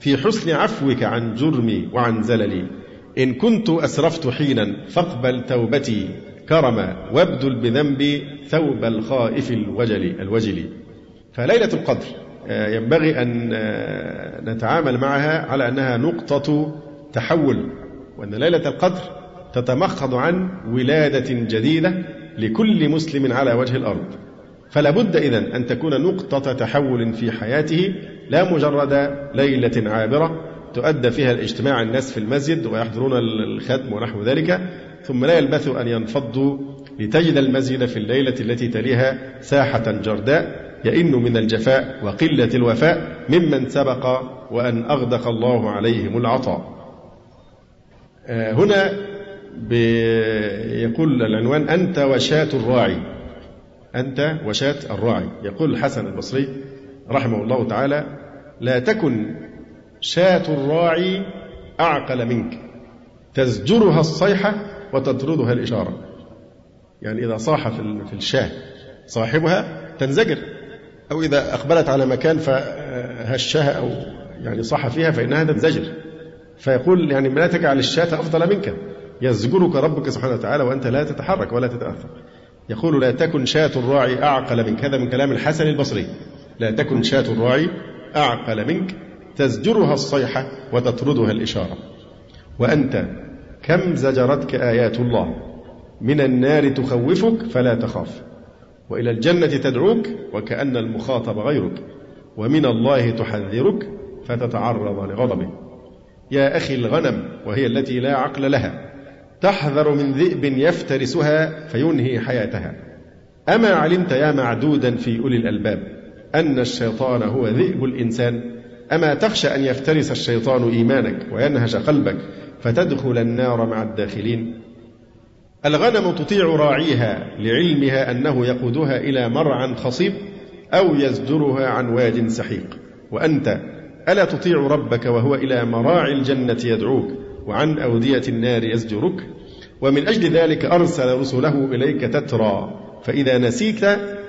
Speaker 2: في حسن عفوك عن جرمي وعن زللي. إن كنت أسرفت حينا فاقبل توبتي. كرما وابدل بذنبي ثوب الخائف الوجل الوجل فليلة القدر آه، ينبغي أن آه، نتعامل معها على أنها نقطة تحول وأن ليلة القدر تتمخض عن ولادة جديدة لكل مسلم على وجه الأرض. فلا بد إذن أن تكون نقطة تحول في حياته لا مجرد ليلة عابرة تؤدى فيها الاجتماع الناس في المسجد ويحضرون الختم ونحو ذلك ثم لا يلبث أن ينفضوا لتجد المسجد في الليلة التي تليها ساحة جرداء يئن من الجفاء وقلة الوفاء ممن سبق وأن أغدق الله عليهم العطاء. آه، هنا يقول العنوان أنت وشاة الراعي. أنت وشاة الراعي. يقول الحسن البصري رحمه الله تعالى لا تكن شاة الراعي أعقل منك. تزجرها الصيحة وتطردها الإشارة. يعني إذا صاح في الشاة صاحبها تنزجر. أو إذا أقبلت على مكان فهشها أو يعني صاح فيها فإنها تنزجر. فيقول يعني لا تجعل الشاة أفضل منك. يزجرك ربك سبحانه وتعالى وأنت لا تتحرك ولا تتأثر. يقول لا تكن شاة الراعي أعقل منك. هذا من كلام الحسن البصري. لا تكن شاة الراعي أعقل منك. تزجرها الصيحة وتطردها الإشارة. وأنت كم زجرتك آيات الله؟ من النار تخوفك فلا تخاف. وإلى الجنة تدعوك وكأن المخاطب غيرك. ومن الله تحذرك فتتعرض لغضبه. يا أخي الغنم وهي التي لا عقل لها. تحذر من ذئب يفترسها فينهي حياتها. أما علمت يا معدودا في أولي الألباب أن الشيطان هو ذئب الإنسان أما تخشى أن يفترس الشيطان إيمانك وينهش قلبك فتدخل النار مع الداخلين. الغنم تطيع راعيها لعلمها أنه يقودها إلى مرعى خصيب أو يزجرها عن واد سحيق. وأنت ألا تطيع ربك وهو إلى مراعي الجنة يدعوك وعن أودية النار يزجرك ومن أجل ذلك أرسل رسله إليك تترى فإذا نسيت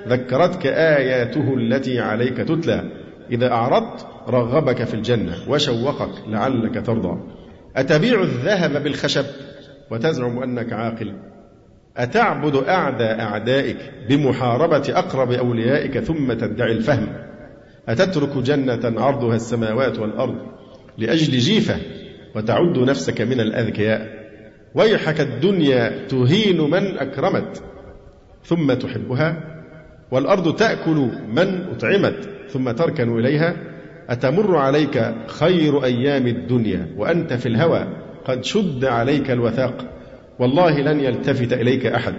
Speaker 2: ذكرتك آياته التي عليك تتلى إذا أعرضت رغبك في الجنة وشوقك لعلك ترضى. أتبيع الذهب بالخشب؟ وتزعم أنك عاقل. أتعبد أعدى أعدائك بمحاربة أقرب أوليائك ثم تدعي الفهم؟ أتترك جنة عرضها السماوات والأرض لأجل جيفة وتعد نفسك من الأذكياء. ويحك الدنيا تهين من أكرمت ثم تحبها والأرض تأكل من أطعمت ثم تركن إليها. أتمر عليك خير أيام الدنيا وأنت في الهوى قد شد عليك الوثاق. والله لن يلتفت إليك أحد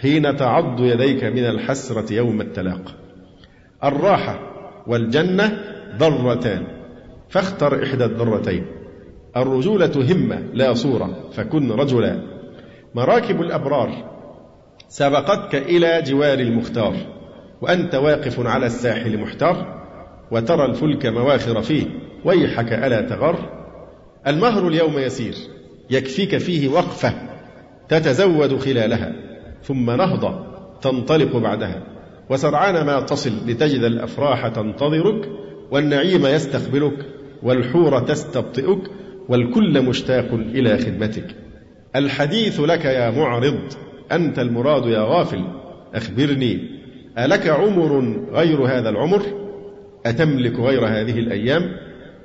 Speaker 2: حين تعض يديك من الحسرة يوم التلاق. الراحة والجنة ضرتان فاختر إحدى الضرتين الرجولة همة لا صورة فكن رجلا. مراكب الأبرار سبقتك إلى جوار المختار وأنت واقف على الساحل محتار وترى الفلك مواخر فيه ويحك ألا تغر المهر اليوم يسير يكفيك فيه وقفة تتزود خلالها ثم نهضة تنطلق بعدها. وسرعان ما تصل لتجد الأفراح تنتظرك والنعيم يستقبلك والحور تستبطئك والكل مشتاق إلى خدمتك. الحديث لك يا معرض أنت المراد يا غافل. أخبرني ألك عمر غير هذا العمر؟ أتملك غير هذه الأيام؟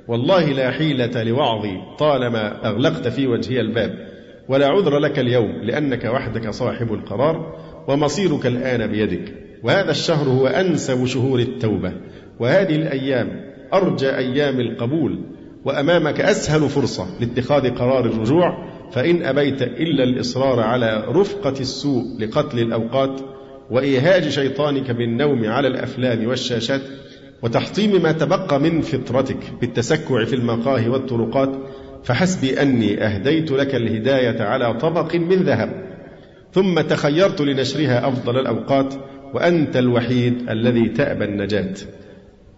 Speaker 2: والله لا حيلة لوعظي طالما أغلقت في وجهي الباب. ولا عذر لك اليوم لأنك وحدك صاحب القرار ومصيرك الآن بيدك. وهذا الشهر هو أنسب شهور التوبة. وهذه الأيام أرجى أيام القبول. وأمامك أسهل فرصة لاتخاذ قرار الرجوع فإن أبيت إلا الإصرار على رفقة السوء لقتل الأوقات وإيهاج شيطانك بالنوم على الأفلام والشاشات وتحطيم ما تبقى من فطرتك بالتسكع في المقاهي والطرقات فحسبي أني أهديت لك الهداية على طبق من ذهب ثم تخيرت لنشرها أفضل الأوقات وأنت الوحيد الذي تأبى النجاة.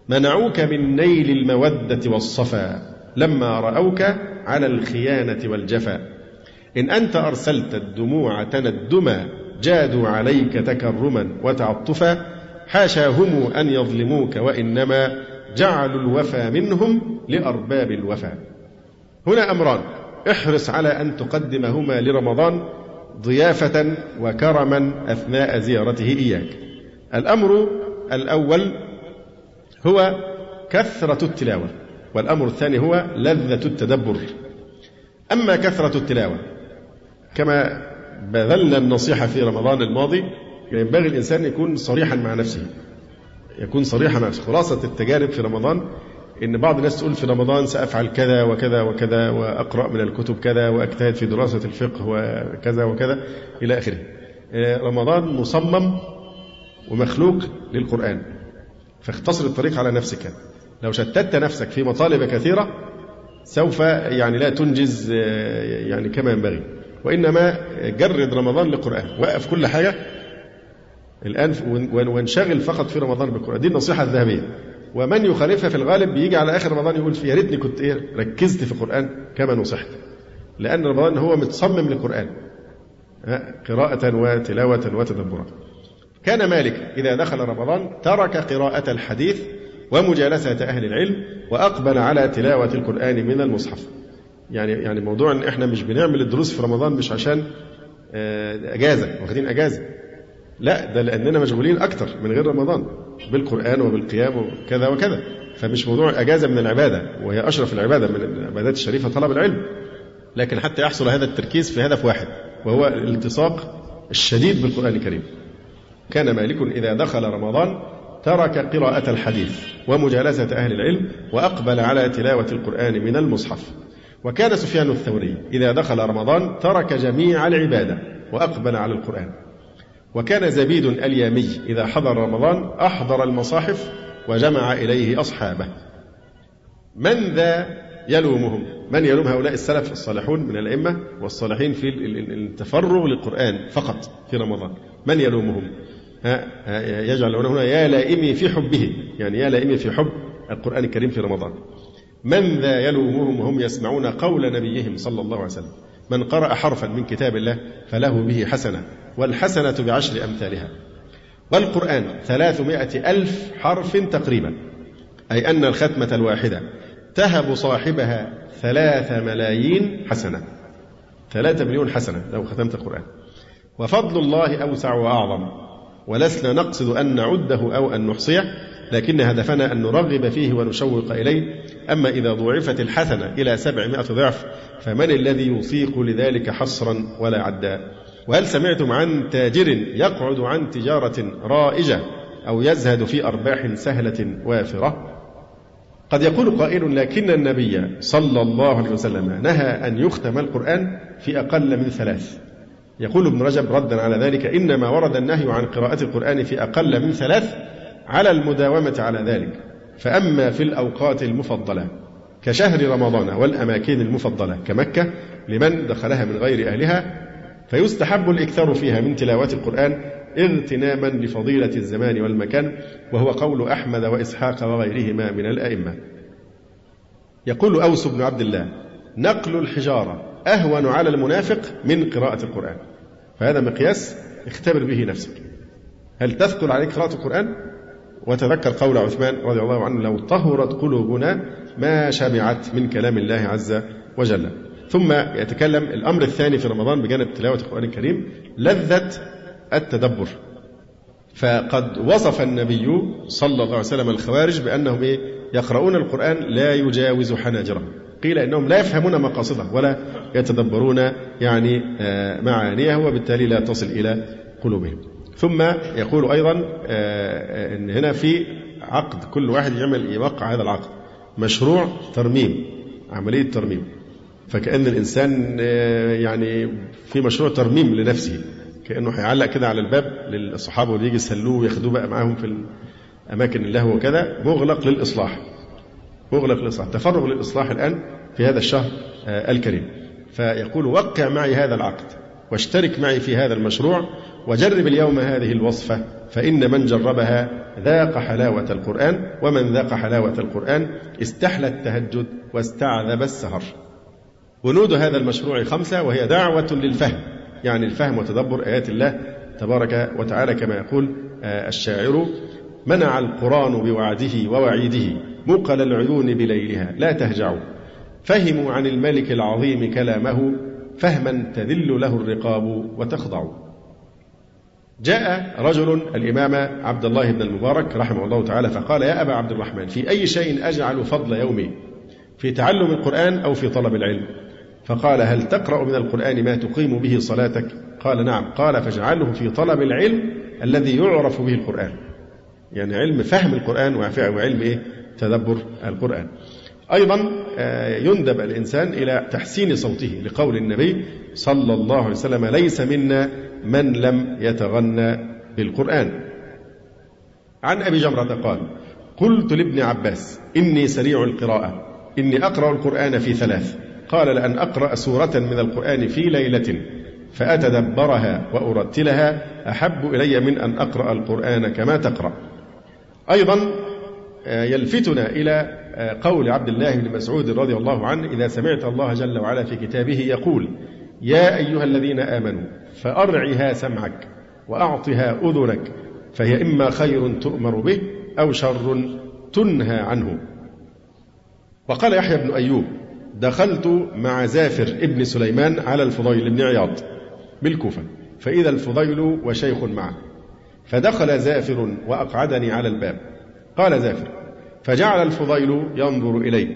Speaker 2: منعوك من نيل المودة والصفا. لما رأوك على الخيانة والجفا إن أنت أرسلت الدموع تندما جادوا عليك تكرما وتعطفا حاشاهم أن يظلموك وإنما جعلوا الوفا منهم لأرباب الوفا. هنا أمران احرص على أن تقدمهما لرمضان ضيافة وكرما أثناء زيارته إياك. الأمر الأول هو كثرة التلاوة. والأمر الثاني هو لذة التدبر. أما كثرة التلاوة كما بذلنا النصيحة في رمضان الماضي ينبغي الإنسان يكون صريحا مع نفسه يكون صريحا مع نفسه. خلاصة التجارب في رمضان إن بعض الناس تقول في رمضان سأفعل كذا وكذا وكذا وأقرأ من الكتب كذا وأجتهد في دراسة الفقه وكذا وكذا إلى آخره. آه، رمضان مصمم ومخلوق للقرآن فاختصر الطريق على نفسك. لو شتت نفسك في مطالب كثيرة سوف يعني لا تنجز آه، يعني كما ينبغي. وإنما جرد رمضان للقرآن وقف كل حاجة. الآن وانشغل فقط في رمضان بالقرآن دي النصيحة الذهبية. ومن يخالفها في الغالب بيجي على آخر رمضان يقول يا ريتني كنت إيه ركزت في القرآن كما نصحت. لأن رمضان هو متصمم للقرآن قراءة وتلاوة وتدبرا كان مالك إذا دخل رمضان ترك قراءة الحديث ومجالسة أهل العلم وأقبل على تلاوة القرآن من المصحف. يعني يعني موضوع إن إحنا مش بنعمل الدروس في رمضان مش عشان آه، أجازة واخدين أجازة. لا ده لأننا مشغولين أكتر من غير رمضان بالقرآن وبالقيام وكذا وكذا. فمش موضوع أجازة من العبادة وهي أشرف العبادة من العبادات الشريفة طلب العلم. لكن حتى يحصل هذا التركيز في هدف واحد وهو الالتصاق الشديد بالقرآن الكريم. كان مالك إذا دخل رمضان ترك قراءة الحديث ومجالسة أهل العلم وأقبل على تلاوة القرآن من المصحف. وكان سفيان الثوري إذا دخل رمضان ترك جميع العبادة وأقبل على القرآن. وكان زبيد اليامي إذا حضر رمضان أحضر المصاحف وجمع إليه أصحابه. من ذا يلومهم؟ من يلوم هؤلاء السلف الصالحون من الأئمة والصالحين في التفرغ للقرآن فقط في رمضان؟ من يلومهم؟ يجعل هنا يا لائمي في حبه. يعني يا لائمي في حب القرآن الكريم في رمضان. من ذا يلومهم وهم يسمعون قول نبيهم صلى الله عليه وسلم؟ من قرأ حرفا من كتاب الله فله به حسنة والحسنة بعشر أمثالها. والقرآن ثلاثمائة ألف حرف تقريبا. أي أن الختمة الواحدة تهب صاحبها ثلاث ملايين حسنة. ثلاثة مليون حسنة لو ختمت القرآن. وفضل الله أوسع وأعظم. ولسنا نقصد أن نعده أو أن نحصيه لكن هدفنا أن نرغب فيه ونشوق إليه. أما إذا ضوعفت الحسنة إلى سبعمائة ضعف فمن الذي يطيق لذلك حصرا ولا عداء وهل سمعتم عن تاجر يقعد عن تجارة رائجة أو يزهد في أرباح سهلة وافرة؟ قد يقول قائل لكن النبي صلى الله عليه وسلم نهى أن يختم القرآن في أقل من ثلاث. يقول ابن رجب ردا على ذلك إنما ورد النهي عن قراءة القرآن في أقل من ثلاث على المداومة على ذلك. فأما في الأوقات المفضلة كشهر رمضان والأماكن المفضلة كمكة لمن دخلها من غير أهلها فيستحب الإكثار فيها من تلاوة القرآن اغتناما لفضيلة الزمان والمكان وهو قول أحمد وإسحاق وغيرهما من الأئمة. يقول أوس بن عبد الله نقل الحجارة أهون على المنافق من قراءة القرآن. فهذا مقياس اختبر به نفسك. هل تثقل عليك قراءة القرآن؟ وتذكر قول عثمان رضي الله عنه لو طهرت قلوبنا ما شبعت من كلام الله عز وجل. ثم يتكلم الأمر الثاني في رمضان بجانب تلاوة القرآن الكريم لذة التدبر. فقد وصف النبي صلى الله عليه وسلم الخوارج بأنهم إيه؟ يقرؤون القرآن لا يجاوز حناجرهم. قيل إنهم لا يفهمون مقاصده ولا يتدبرون يعني آه، معانيه وبالتالي لا تصل إلى قلوبهم. ثم يقول أيضا آه، أن هنا في عقد كل واحد يعمل يوقع هذا العقد. مشروع ترميم عملية ترميم. فكأن الإنسان آه، يعني في مشروع ترميم لنفسه. كأنه هيعلق كده على الباب للصحابة واللي يجي يسلوه وياخدوه بقى معاهم في أماكن اللهو وكذا مغلق للإصلاح. مغلق للإصلاح تفرغ للإصلاح الآن في هذا الشهر آه، الكريم. فيقول وقع معي هذا العقد واشترك معي في هذا المشروع وجرب اليوم هذه الوصفة فإن من جربها ذاق حلاوة القرآن ومن ذاق حلاوة القرآن استحلى التهجد واستعذب السهر. بنود هذا المشروع خمسة وهي دعوة للفهم. يعني الفهم وتدبر آيات الله تبارك وتعالى كما يقول آه، الشاعر منع القرآن بوعده ووعيده مقل العيون بليلها. لا تهجعوا. فهموا عن الملك العظيم كلامه فهما تذل له الرقاب وتخضع. جاء رجل الإمام عبد الله بن المبارك رحمه الله تعالى فقال يا أبا عبد الرحمن في أي شيء أجعل فضل يومي؟ في تعلم القرآن أو في طلب العلم؟ فقال هل تقرأ من القرآن ما تقيم به صلاتك؟ قال نعم. قال فاجعله في طلب العلم الذي يعرف به القرآن. يعني علم فهم القرآن وعلم إيه؟ تدبر القرآن. أيضا آه، يندب الإنسان إلى تحسين صوته لقول النبي صلى الله عليه وسلم ليس منا من لم يتغنى بالقرآن. عن أبي جمرة قال قلت لابن عباس إني سريع القراءة إني أقرأ القرآن في ثلاث. قال لأن أقرأ سورة من القرآن في ليلة فأتدبرها وأرتلها أحب إلي من أن أقرأ القرآن كما تقرأ. أيضا يلفتنا إلى آه، قول عبد الله بن مسعود رضي الله عنه إذا سمعت الله جل وعلا في كتابه يقول يا أيها الذين آمنوا فأرعها سمعك وأعطها أذنك فهي إما خير تؤمر به أو شر تنهى عنه وقال يحيى بن أيوب دخلت مع زافر ابن سليمان على الفضيل بن عياض بالكوفة فإذا الفضيل وشيخ معه فدخل زافر وأقعدني على الباب قال زافر فجعل الفضيل ينظر إلي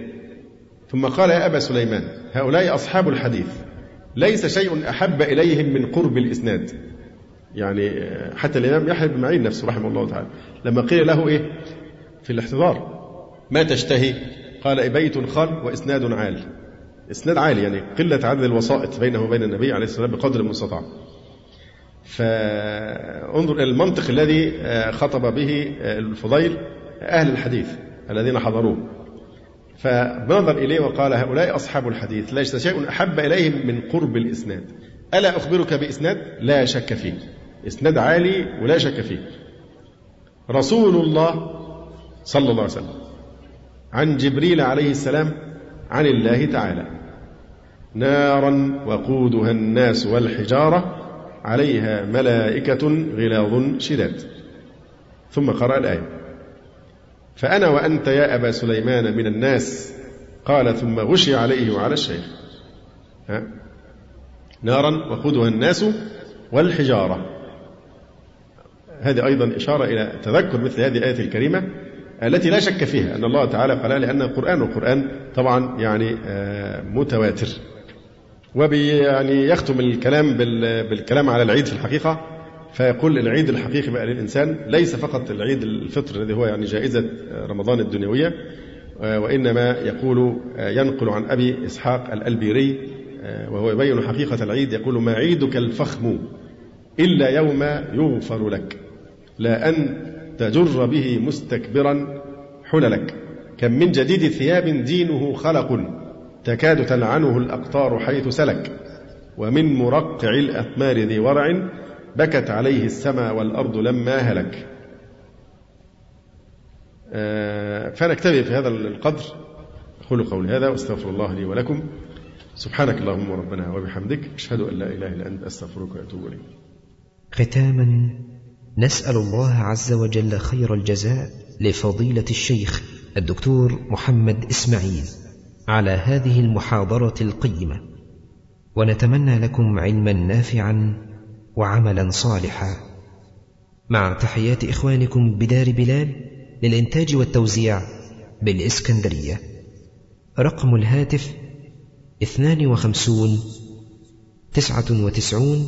Speaker 2: ثم قال يا أبا سليمان هؤلاء أصحاب الحديث ليس شيء أحب إليهم من قرب الإسناد. يعني حتى الإمام يحيى بن معين نفسه رحمه الله تعالى لما قيل له إيه؟ في الاحتضار ما تشتهي؟ قال بيت خال وإسناد عال. إسناد عالي يعني قلة عدد الوسائط بينه وبين النبي عليه الصلاة والسلام بقدر المستطاع. فانظر إلى المنطق الذي خطب به الفضيل أهل الحديث الذين حضروه. فنظر إليه وقال هؤلاء أصحاب الحديث ليس شيء أحب إليهم من قرب الإسناد. ألا أخبرك بإسناد؟ لا شك فيه. إسناد عالي ولا شك فيه. رسول الله صلى الله عليه وسلم عن جبريل عليه السلام عن الله تعالى. نارا وقودها الناس والحجارة عليها ملائكة غلاظ شداد. ثم قرأ الآية. فأنا وأنت يا أبا سليمان من الناس. قال ثم غشي عليه وعلى الشيخ. ها؟ نارا وقودها الناس والحجارة. هذه أيضا إشارة إلى تذكر مثل هذه الآية الكريمة التي لا شك فيها أن الله تعالى قال لأن القرآن والقرآن طبعا يعني آه، متواتر. وبي يعني يختم الكلام بالكلام على العيد في الحقيقة. فيقول العيد الحقيقي بقى للإنسان ليس فقط العيد الفطر الذي هو يعني جائزة رمضان الدنيوية آه، وإنما يقول آه، ينقل عن أبي إسحاق الألبيري وهو يبين حقيقة العيد يقول ما عيدك الفخم إلا يوم يغفر لك لا أن تجر به مستكبرا حللك كم من جديد ثياب دينه خلق تكاد تلعنه الأقطار حيث سلك ومن مرقع الأثمار ذي ورع بكت عليه السماء والأرض لما هلك. آه، فنكتفي في هذا القدر. أقول قولي هذا وأستغفر الله لي ولكم. سبحانك اللهم ربنا وبحمدك. أشهد أن لا إله إلا أنت. أستغفرك وأتوب إليك.
Speaker 1: ختاما نسأل الله عز وجل خير الجزاء لفضيلة الشيخ الدكتور محمد إسماعيل على هذه المحاضرة القيمة. ونتمنى لكم علما نافعا وعملا صالحا. مع تحيات إخوانكم بدار بلال للإنتاج والتوزيع بالإسكندرية. رقم الهاتف اثنان وخمسون تسعة وتسعون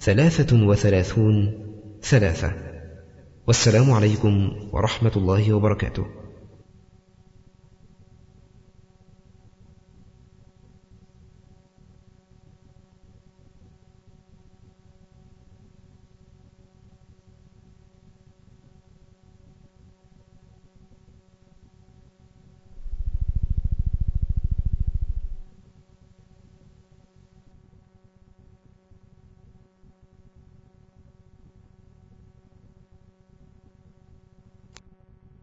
Speaker 1: ثلاثة وثلاثون ثلاثة. والسلام عليكم ورحمة الله وبركاته.